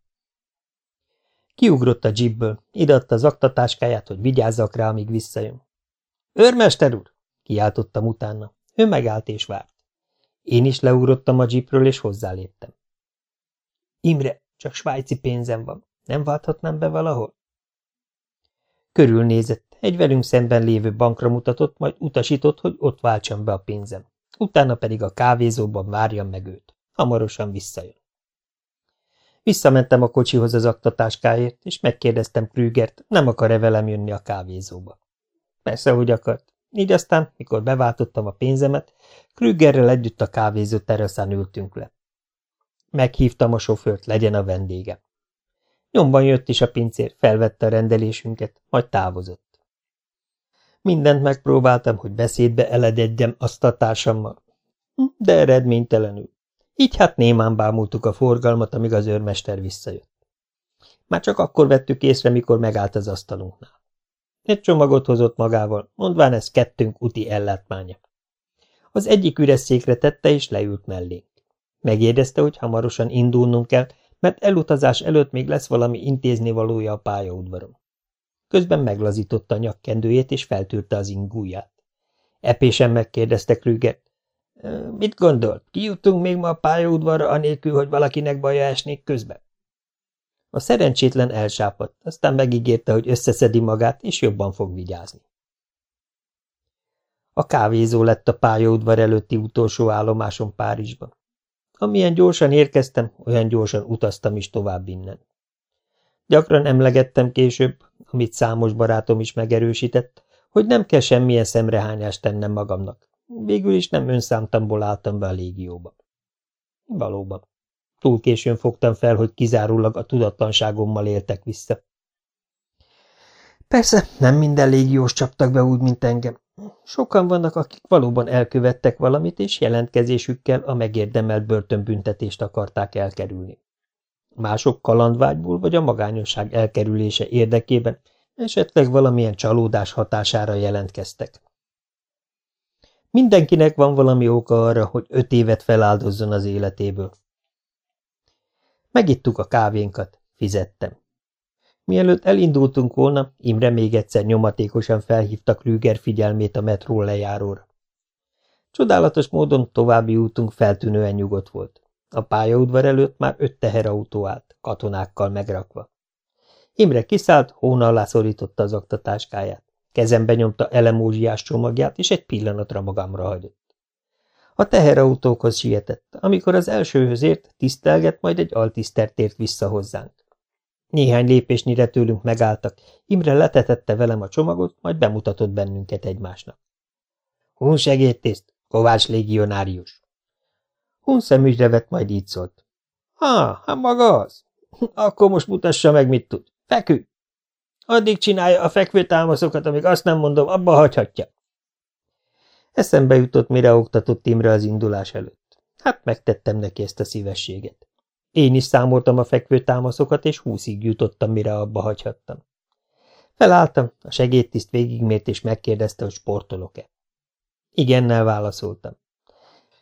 Kiugrott a jeepből, idatta az aktatáskáját, hogy vigyázzak rá, amíg visszajön. Őrmester úr! kiáltottam utána. Ő megállt és várt. Én is leugrottam a jeepről, és hozzáléptem. Imre, csak svájci pénzem van. Nem válthatnám be valahol? Körülnézett, egy velünk szemben lévő bankra mutatott, majd utasított, hogy ott váltsam be a pénzem. Utána pedig a kávézóban várjam meg őt. Hamarosan visszajön. Visszamentem a kocsihoz az aktatáskáért, és megkérdeztem Krügert, nem akar-e velem jönni a kávézóba. Persze, hogy akart. Így aztán, mikor beváltottam a pénzemet, Krügerrel együtt a kávézó teraszán ültünk le. Meghívtam a sofőrt, legyen a vendége. Nyomban jött is a pincér, felvette a rendelésünket, majd távozott. Mindent megpróbáltam, hogy beszédbe elededjem azt a társammal, de eredménytelenül. Így hát némán bámultuk a forgalmat, amíg az őrmester visszajött. Már csak akkor vettük észre, mikor megállt az asztalunknál. Egy csomagot hozott magával, mondván ez kettőnk uti ellátmánya. Az egyik üres székre tette, és leült mellénk. Megjegyezte, hogy hamarosan indulnunk kell, mert elutazás előtt még lesz valami intézni valója a pályaudvaron. közben meglazította a nyakkendőjét és feltűrte az ingúját. Epésen megkérdezte Krügert. Mit gondolt, kijutunk még ma a pályaudvarra, anélkül, hogy valakinek baja esnék közben? A szerencsétlen elsápadt, aztán megígérte, hogy összeszedi magát, és jobban fog vigyázni. A kávézó lett a pályaudvar előtti utolsó állomáson Párizsban. Amilyen gyorsan érkeztem, olyan gyorsan utaztam is tovább innen. Gyakran emlegettem később, amit számos barátom is megerősített, hogy nem kell semmilyen szemrehányást tennem magamnak. Végül is nem önszámtamból álltam be a légióba. Valóban. Túl későn fogtam fel, hogy kizárólag a tudatlanságommal éltek vissza. Persze, nem minden légiós csaptak be úgy, mint engem. Sokan vannak, akik valóban elkövettek valamit, és jelentkezésükkel a megérdemelt börtönbüntetést akarták elkerülni. Mások kalandvágyból vagy a magányosság elkerülése érdekében esetleg valamilyen csalódás hatására jelentkeztek. Mindenkinek van valami oka arra, hogy öt évet feláldozzon az életéből. Megittuk a kávénkat, fizettem. Mielőtt elindultunk volna, Imre még egyszer nyomatékosan felhívta Krüger figyelmét a metró lejáróra. Csodálatos módon további útunk feltűnően nyugodt volt. A pályaudvar előtt már öt teherautó állt, katonákkal megrakva. Imre kiszállt, hóna alá szorította az oktatáskáját. Kezembe nyomta elemózsiás csomagját, és egy pillanatra magamra hagyott. A teherautókhoz sietett. Amikor az elsőhöz ért, tisztelget, majd egy altisztert tért vissza hozzánk. Néhány lépésnyire tőlünk megálltak, Imre letetette velem a csomagot, majd bemutatott bennünket egymásnak. Hun segédtiszt, Kovács légionárius. Hun szemügyre vett, majd így szólt. Ha, hát maga az. Akkor most mutassa meg, mit tud. Fekü! Addig csinálja a fekvőtámaszokat, amíg azt nem mondom, abba hagyhatja. Eszembe jutott, mire oktatott Imre az indulás előtt. Hát megtettem neki ezt a szívességet. Én is számoltam a fekvőtámaszokat, és húszig jutottam, mire abba hagyhattam. Felálltam, a segédtiszt végigmért, és megkérdezte, hogy sportolok-e. Igennel válaszoltam.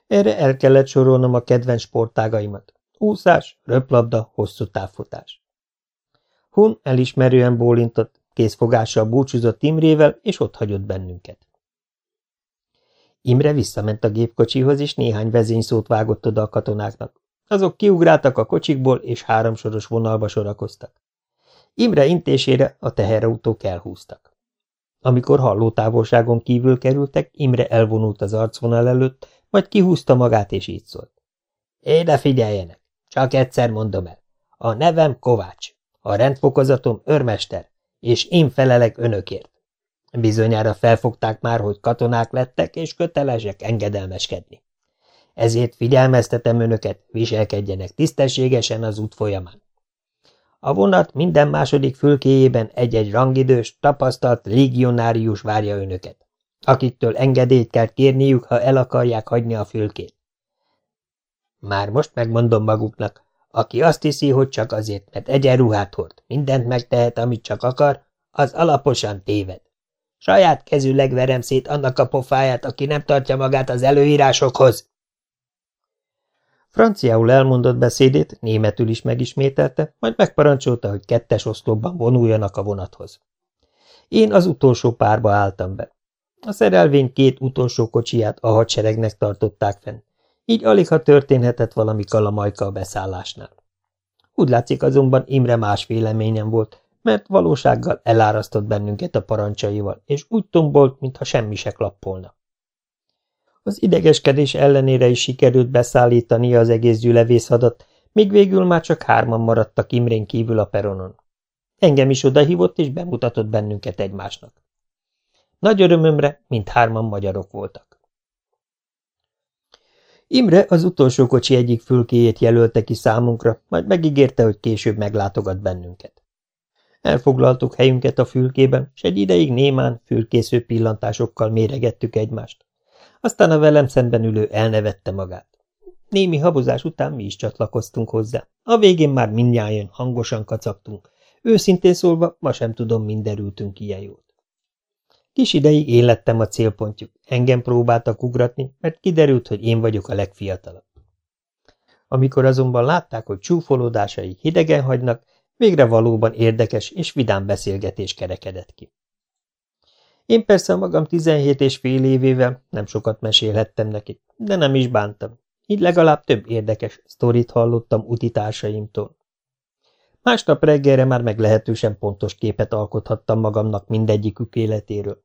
Erre el kellett sorolnom a kedvenc sportágaimat. Úszás, röplabda, hosszú távfutás. Hun elismerően bólintott, készfogással búcsúzott Imrével, és ott hagyott bennünket. Imre visszament a gépkocsihoz, és néhány vezényszót vágott oda a katonáknak. Azok kiugráltak a kocsikból, és háromsoros vonalba sorakoztak. Imre intésére a teherautók elhúztak. Amikor hallótávolságon kívül kerültek, Imre elvonult az arcvonal előtt, majd kihúzta magát, és így szólt. Éde figyeljenek! Csak egyszer mondom el. A nevem Kovács. A rendfokozatom őrmester, és én felelek önökért. Bizonyára felfogták már, hogy katonák lettek, és kötelesek engedelmeskedni. Ezért figyelmeztetem önöket, viselkedjenek tisztességesen az út folyamán. A vonat minden második fülkéjében egy-egy rangidős, tapasztalt légionárius várja önöket, akiktől engedélyt kell kérniük, ha el akarják hagyni a fülkét. Már most megmondom maguknak, aki azt hiszi, hogy csak azért, mert egyenruhát hord, mindent megtehet, amit csak akar, az alaposan téved. Saját kezűleg verem szét annak a pofáját, aki nem tartja magát az előírásokhoz. Franciául elmondott beszédét németül is megismételte, majd megparancsolta, hogy kettes oszlopban vonuljanak a vonathoz. Én az utolsó párba álltam be. A szerelvény két utolsó kocsiját a hadseregnek tartották fenn, így alig ha történhetett valami kalamajka a beszállásnál. Úgy látszik azonban Imre más véleményen volt, mert valósággal elárasztott bennünket a parancsaival, és úgy tombolt, mintha semmi se klappolna. Az idegeskedés ellenére is sikerült beszállítani az egész gyülevészhadat, míg végül már csak hárman maradtak Imrén kívül a peronon. Engem is odahívott, és bemutatott bennünket egymásnak. Nagy örömömre mind hárman magyarok voltak. Imre az utolsó kocsi egyik fülkéjét jelölte ki számunkra, majd megígérte, hogy később meglátogat bennünket. Elfoglaltuk helyünket a fülkében, s egy ideig némán, fülkésző pillantásokkal méregettük egymást. Aztán a velem szemben ülő elnevette magát. Némi habozás után mi is csatlakoztunk hozzá. A végén már mindnyáján hangosan kacagtunk. Őszintén szólva, ma sem tudom, minderültünk ilyen jót. Kis ideig én lettem a célpontjuk. Engem próbáltak ugratni, mert kiderült, hogy én vagyok a legfiatalabb. Amikor azonban látták, hogy csúfolódásai hidegen hagynak, Végre valóban érdekes és vidám beszélgetés kerekedett ki. Én persze magam tizenhét és fél évével nem sokat mesélhettem nekik, de nem is bántam. Így legalább több érdekes sztorit hallottam utitársaimtól. Másnap reggelre már meglehetősen pontos képet alkothattam magamnak mindegyikük életéről.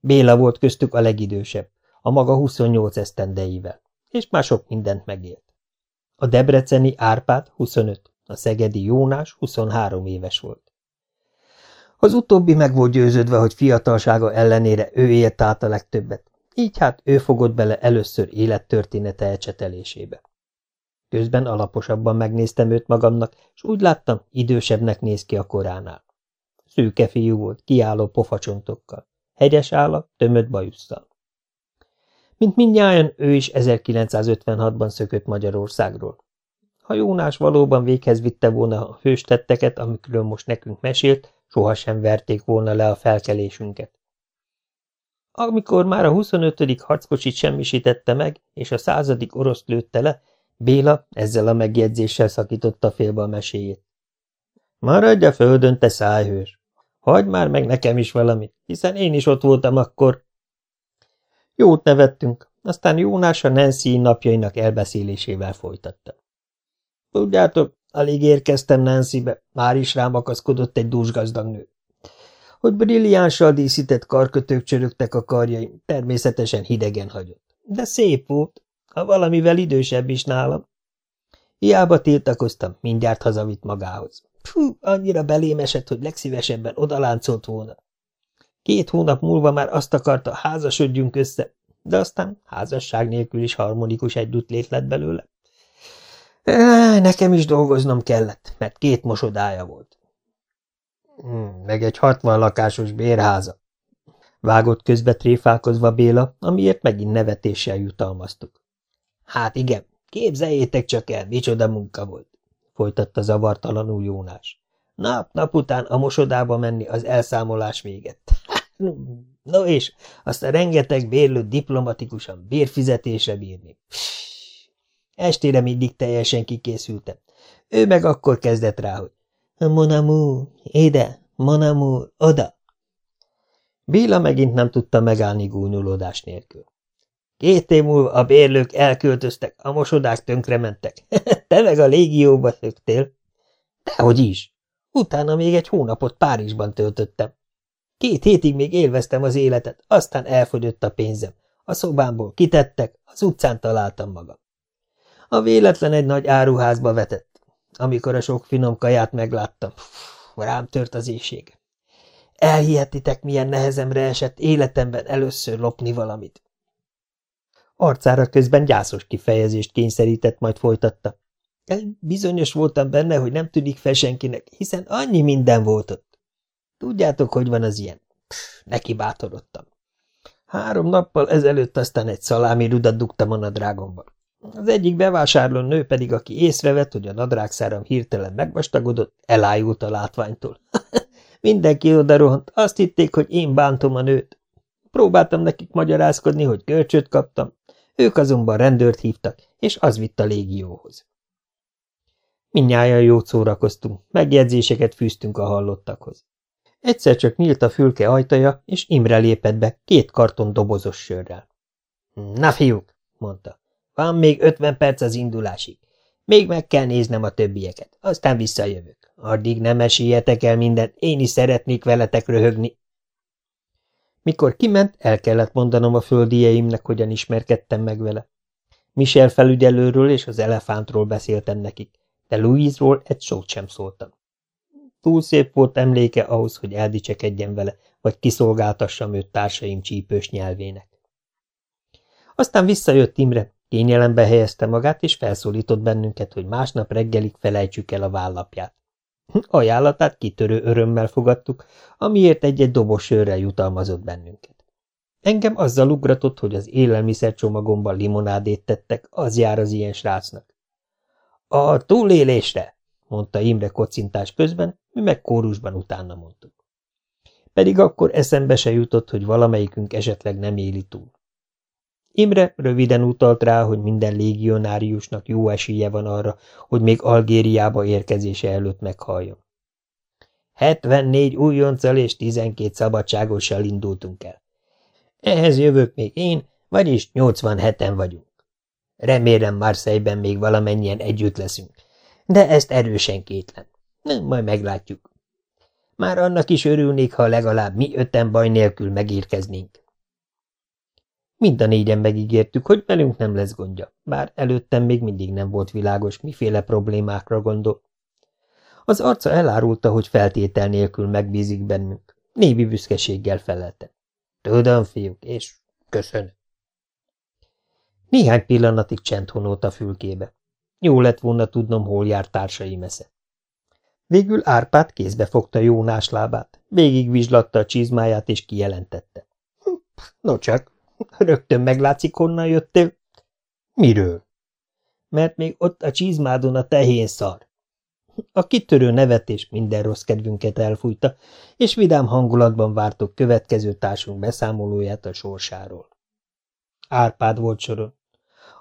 Béla volt köztük a legidősebb, a maga 28 esztendeivel, és már sok mindent megélt. A debreceni Árpád 25, a szegedi Jónás 23 éves volt. Az utóbbi meg volt győződve, hogy fiatalsága ellenére ő élt át a legtöbbet, így hát ő fogott bele először élettörténete ecsetelésébe. Közben alaposabban megnéztem őt magamnak, és úgy láttam, idősebbnek néz ki a koránál. Szűke fiú volt, kiálló pofacsontokkal, hegyes állat, tömött bajusszal. Mint mindnyájan, ő is 1956-ban szökött Magyarországról. Ha Jónás valóban véghez vitte volna a hőstetteket, amikről most nekünk mesélt, sohasem verték volna le a felkelésünket. Amikor már a 25. harckocsit semmisítette meg, és a századik orosz lőtte le, Béla ezzel a megjegyzéssel szakította félbe a meséjét. Maradj a földön, te szájhős! Hagyd már meg nekem is valamit, hiszen én is ott voltam akkor. Jót nevettünk, aztán Jónás a Nancy napjainak elbeszélésével folytatta. Tudjátok, alig érkeztem Nancybe, már is rám akaszkodott egy dúsgazdag nő. Hogy brilliánssal díszített karkötők csörögtek a karjaim, természetesen hidegen hagyott. De szép volt, ha valamivel idősebb is nálam. Hiába tiltakoztam, mindjárt hazavitt magához. Fú, annyira belém esett, hogy legszívesebben odaláncolt volna. Két hónap múlva már azt akarta, házasodjunk össze, de aztán házasság nélkül is harmonikus együttlét lett belőle. Nekem is dolgoznom kellett, mert két mosodája volt. Hmm, meg egy hatvan lakásos bérháza. Vágott közbe tréfálkozva Béla, amiért megint nevetéssel jutalmaztuk. Hát igen, képzeljétek csak el, micsoda munka volt, folytatta zavartalanul Jónás. Nap-nap után a mosodába menni az elszámolás véget. no és azt a rengeteg bérlőt diplomatikusan bérfizetésre bírni. Estére mindig teljesen kikészültem. Ő meg akkor kezdett rá, hogy Monamú, ide, Monamú, oda. Béla megint nem tudta megállni gúnyolódás nélkül. Két év múlva a bérlők elköltöztek, a mosodák tönkrementek. Te meg a légióba szöktél. Dehogy is. Utána még egy hónapot Párizsban töltöttem. Két hétig még élveztem az életet, aztán elfogyott a pénzem. A szobámból kitettek, az utcán találtam magam. A véletlen egy nagy áruházba vetett. Amikor a sok finom kaját megláttam, rám tört az éjség. Elhihetitek, milyen nehezemre esett életemben először lopni valamit. Arcára közben gyászos kifejezést kényszerített, majd folytatta. Bizonyos voltam benne, hogy nem tűnik fel senkinek, hiszen annyi minden volt ott. Tudjátok, hogy van az ilyen? Pff, neki bátorodtam. Három nappal ezelőtt aztán egy szalámi rudat dugtam a nadrágomba. Az egyik bevásárló nő pedig, aki észrevett, hogy a nadrágszáram hirtelen megvastagodott, elájult a látványtól. Mindenki oda rohant, azt hitték, hogy én bántom a nőt. Próbáltam nekik magyarázkodni, hogy kölcsöt kaptam, ők azonban rendőrt hívtak, és az vitt a légióhoz. Mindnyájan jót szórakoztunk, megjegyzéseket fűztünk a hallottakhoz. Egyszer csak nyílt a fülke ajtaja, és Imre lépett be két karton dobozos sörrel. – Na, fiúk! – mondta. – Van még ötven perc az indulásig. Még meg kell néznem a többieket, aztán visszajövök. Addig nem esélyetek el mindent, én is szeretnék veletek röhögni. Mikor kiment, el kellett mondanom a földieimnek, hogyan ismerkedtem meg vele. Michel felügyelőről és az elefántról beszéltem nekik, de Louise-ról egy szót sem szóltam. Túl szép volt emléke ahhoz, hogy eldicsekedjen vele, vagy kiszolgáltassam őt társaim csípős nyelvének. Aztán visszajött Imre, kényelembe helyezte magát, és felszólított bennünket, hogy másnap reggelig felejtsük el a vállapját. Ajánlatát kitörő örömmel fogadtuk, amiért egy-egy dobos sörrel jutalmazott bennünket. Engem azzal ugratott, hogy az élelmiszercsomagomban limonádét tettek, az jár az ilyen srácnak. A túlélésre, mondta Imre kocintás közben, mi meg kórusban utána mondtuk. Pedig akkor eszembe se jutott, hogy valamelyikünk esetleg nem éli túl. Imre röviden utalt rá, hogy minden légionáriusnak jó esélye van arra, hogy még Algériába érkezése előtt meghalljon. 74 újonccal és 12 szabadságossal indultunk el. Ehhez jövök még én, vagyis 87-en vagyunk. Remélem Marseille-ben még valamennyien együtt leszünk, de ezt erősen kétlem. Majd meglátjuk. Már annak is örülnék, ha legalább mi öten baj nélkül megérkeznénk. Mind a négyen megígértük, hogy velünk nem lesz gondja, bár előttem még mindig nem volt világos, miféle problémákra gondol. Az arca elárulta, hogy feltétel nélkül megbízik bennünk. Névi büszkeséggel felelte. Tudom, fiúk, és köszönöm. Néhány pillanatig csend honolt a fülkébe. Jó lett volna tudnom, hol jár társai mesze. Végül Árpád kézbe fogta Jónás lábát, végigvizslatta a csizmáját és kijelentette. Hm, no csak, rögtön meglátszik, honnan jöttél. Miről? Mert még ott a csizmádon a tehén szar. A kitörő nevetés minden rossz kedvünket elfújta, és vidám hangulatban vártok következő társunk beszámolóját a sorsáról. Árpád volt soron.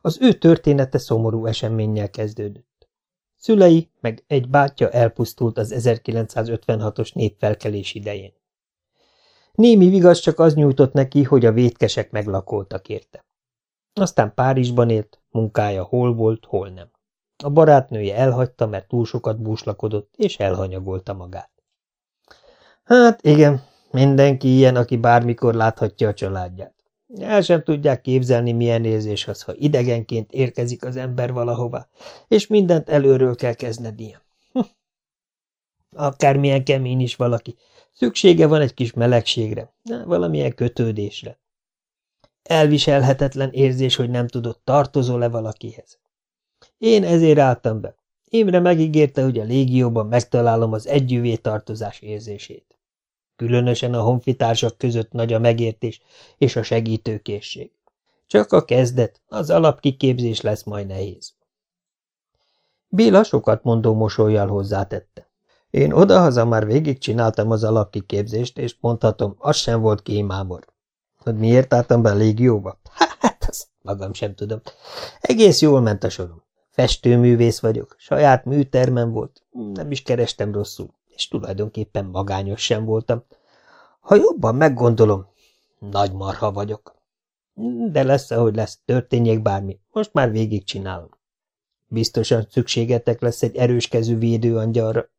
Az ő története szomorú eseménnyel kezdődött. Szülei meg egy bátyja elpusztult az 1956-os népfelkelés idején. Némi vigaz csak az nyújtott neki, hogy a vétkesek meglakoltak érte. Aztán Párizsban élt, munkája hol volt, hol nem. A barátnője elhagyta, mert túl sokat búslakodott, és elhanyagolta magát. Hát igen, mindenki ilyen, aki bármikor láthatja a családját. El sem tudják képzelni, milyen érzés az, ha idegenként érkezik az ember valahova, és mindent előről kell kezdenie. Hm. Akármilyen kemény is valaki, szüksége van egy kis melegségre, valamilyen kötődésre. Elviselhetetlen érzés, hogy nem tudott tartozol-e valakihez. Én ezért álltam be. Imre megígérte, hogy a légióban megtalálom az együvé tartozás érzését. Különösen a honfitársak között nagy a megértés és a segítőkészség. Csak a kezdet, az alapkiképzés lesz majd nehéz. Béla sokat mondó mosolyjal hozzátette. Én odahaza már végigcsináltam az alapkiképzést, és mondhatom, az sem volt kémámor. Hogy miért álltam be a légióba? Hát, azt magam sem tudom. Egész jól ment a sorom. Festőművész vagyok, saját műtermem volt, nem is kerestem rosszul, és tulajdonképpen magányos sem voltam. Ha jobban meggondolom, nagy marha vagyok. De lesz, ahogy lesz, történjék bármi, most már végigcsinálom. Biztosan szükségetek lesz egy erőskezű védőangyalra.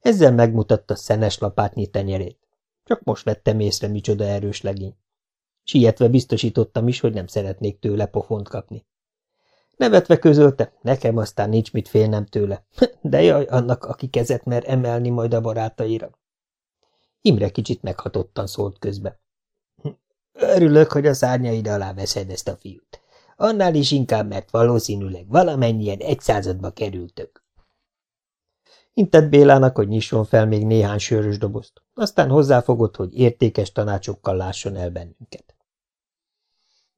Ezzel megmutatta szenes lapátnyi tenyerét. Csak most vettem észre, micsoda erős legény. Sietve biztosítottam is, hogy nem szeretnék tőle pofont kapni. Nevetve közölte, nekem aztán nincs mit félnem tőle, de jaj annak, aki kezet mer emelni majd a barátaira. Imre kicsit meghatottan szólt közbe. Örülök, hogy a szárnyaid alá veszed ezt a fiút. Annál is inkább, mert valószínűleg valamennyien egy századba kerültök. Intett Bélának, hogy nyisson fel még néhány sörös dobozt, aztán hozzáfogott, hogy értékes tanácsokkal lásson el bennünket.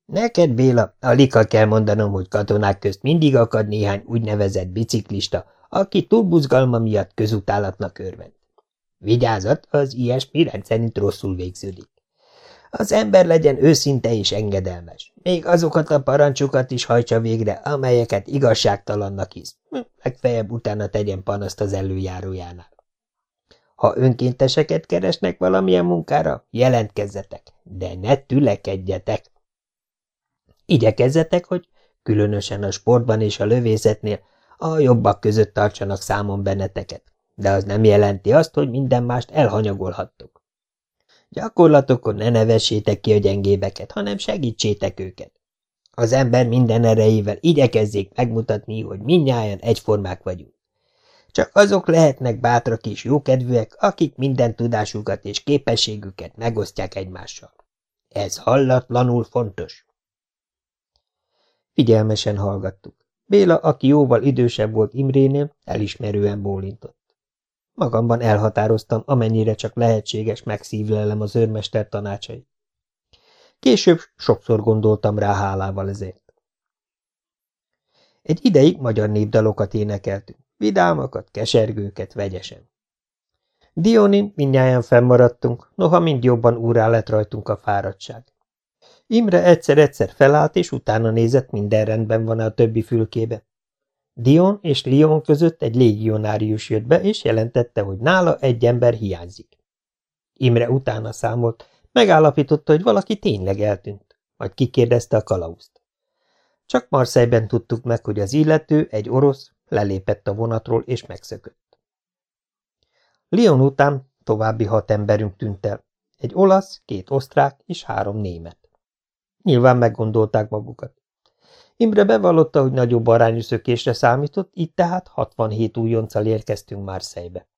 Neked, Béla, alig kell mondanom, hogy katonák közt mindig akad néhány úgynevezett biciklista, aki túlbuzgalma miatt közutálatnak örvend. Vigyázat, az ilyesmi rendszerint rosszul végződik. Az ember legyen őszinte és engedelmes, még azokat a parancsokat is hajtsa végre, amelyeket igazságtalannak hisz, hm, legfeljebb utána tegyen panaszt az előjárójánál. Ha önkénteseket keresnek valamilyen munkára, jelentkezzetek, de ne tülekedjetek. Igyekezzetek, hogy különösen a sportban és a lövészetnél a jobbak között tartsanak számon benneteket, de az nem jelenti azt, hogy minden mást elhanyagolhattok. Gyakorlatokon ne nevessétek ki a gyengébeket, hanem segítsétek őket. Az ember minden erejével igyekezzék megmutatni, hogy mindnyájan egyformák vagyunk. Csak azok lehetnek bátrak és jókedvűek, akik minden tudásukat és képességüket megosztják egymással. Ez hallatlanul fontos. Figyelmesen hallgattuk. Béla, aki jóval idősebb volt Imrénél, elismerően bólintott. Magamban elhatároztam, amennyire csak lehetséges megszívlelem az őrmester tanácsait. Később sokszor gondoltam rá hálával ezért. Egy ideig magyar népdalokat énekeltünk, vidámakat, kesergőket, vegyesen. Dionin mindnyáján fennmaradtunk, noha mind jobban úrá lett rajtunk a fáradtság. Imre egyszer-egyszer felállt, és utána nézett, minden rendben van -e a többi fülkébe. Dion és Lyon között egy légionárius jött be, és jelentette, hogy nála egy ember hiányzik. Imre utána számolt, megállapította, hogy valaki tényleg eltűnt, majd kikérdezte a kalauzt. Csak Marseille-ben tudtuk meg, hogy az illető, egy orosz, lelépett a vonatról és megszökött. Lyon után további hat emberünk tűnt el. Egy olasz, két osztrák és három német. Nyilván meggondolták magukat. Imre bevallotta, hogy nagyobb arányú szökésre számított, így tehát 67 újonccal érkeztünk Marseille-be.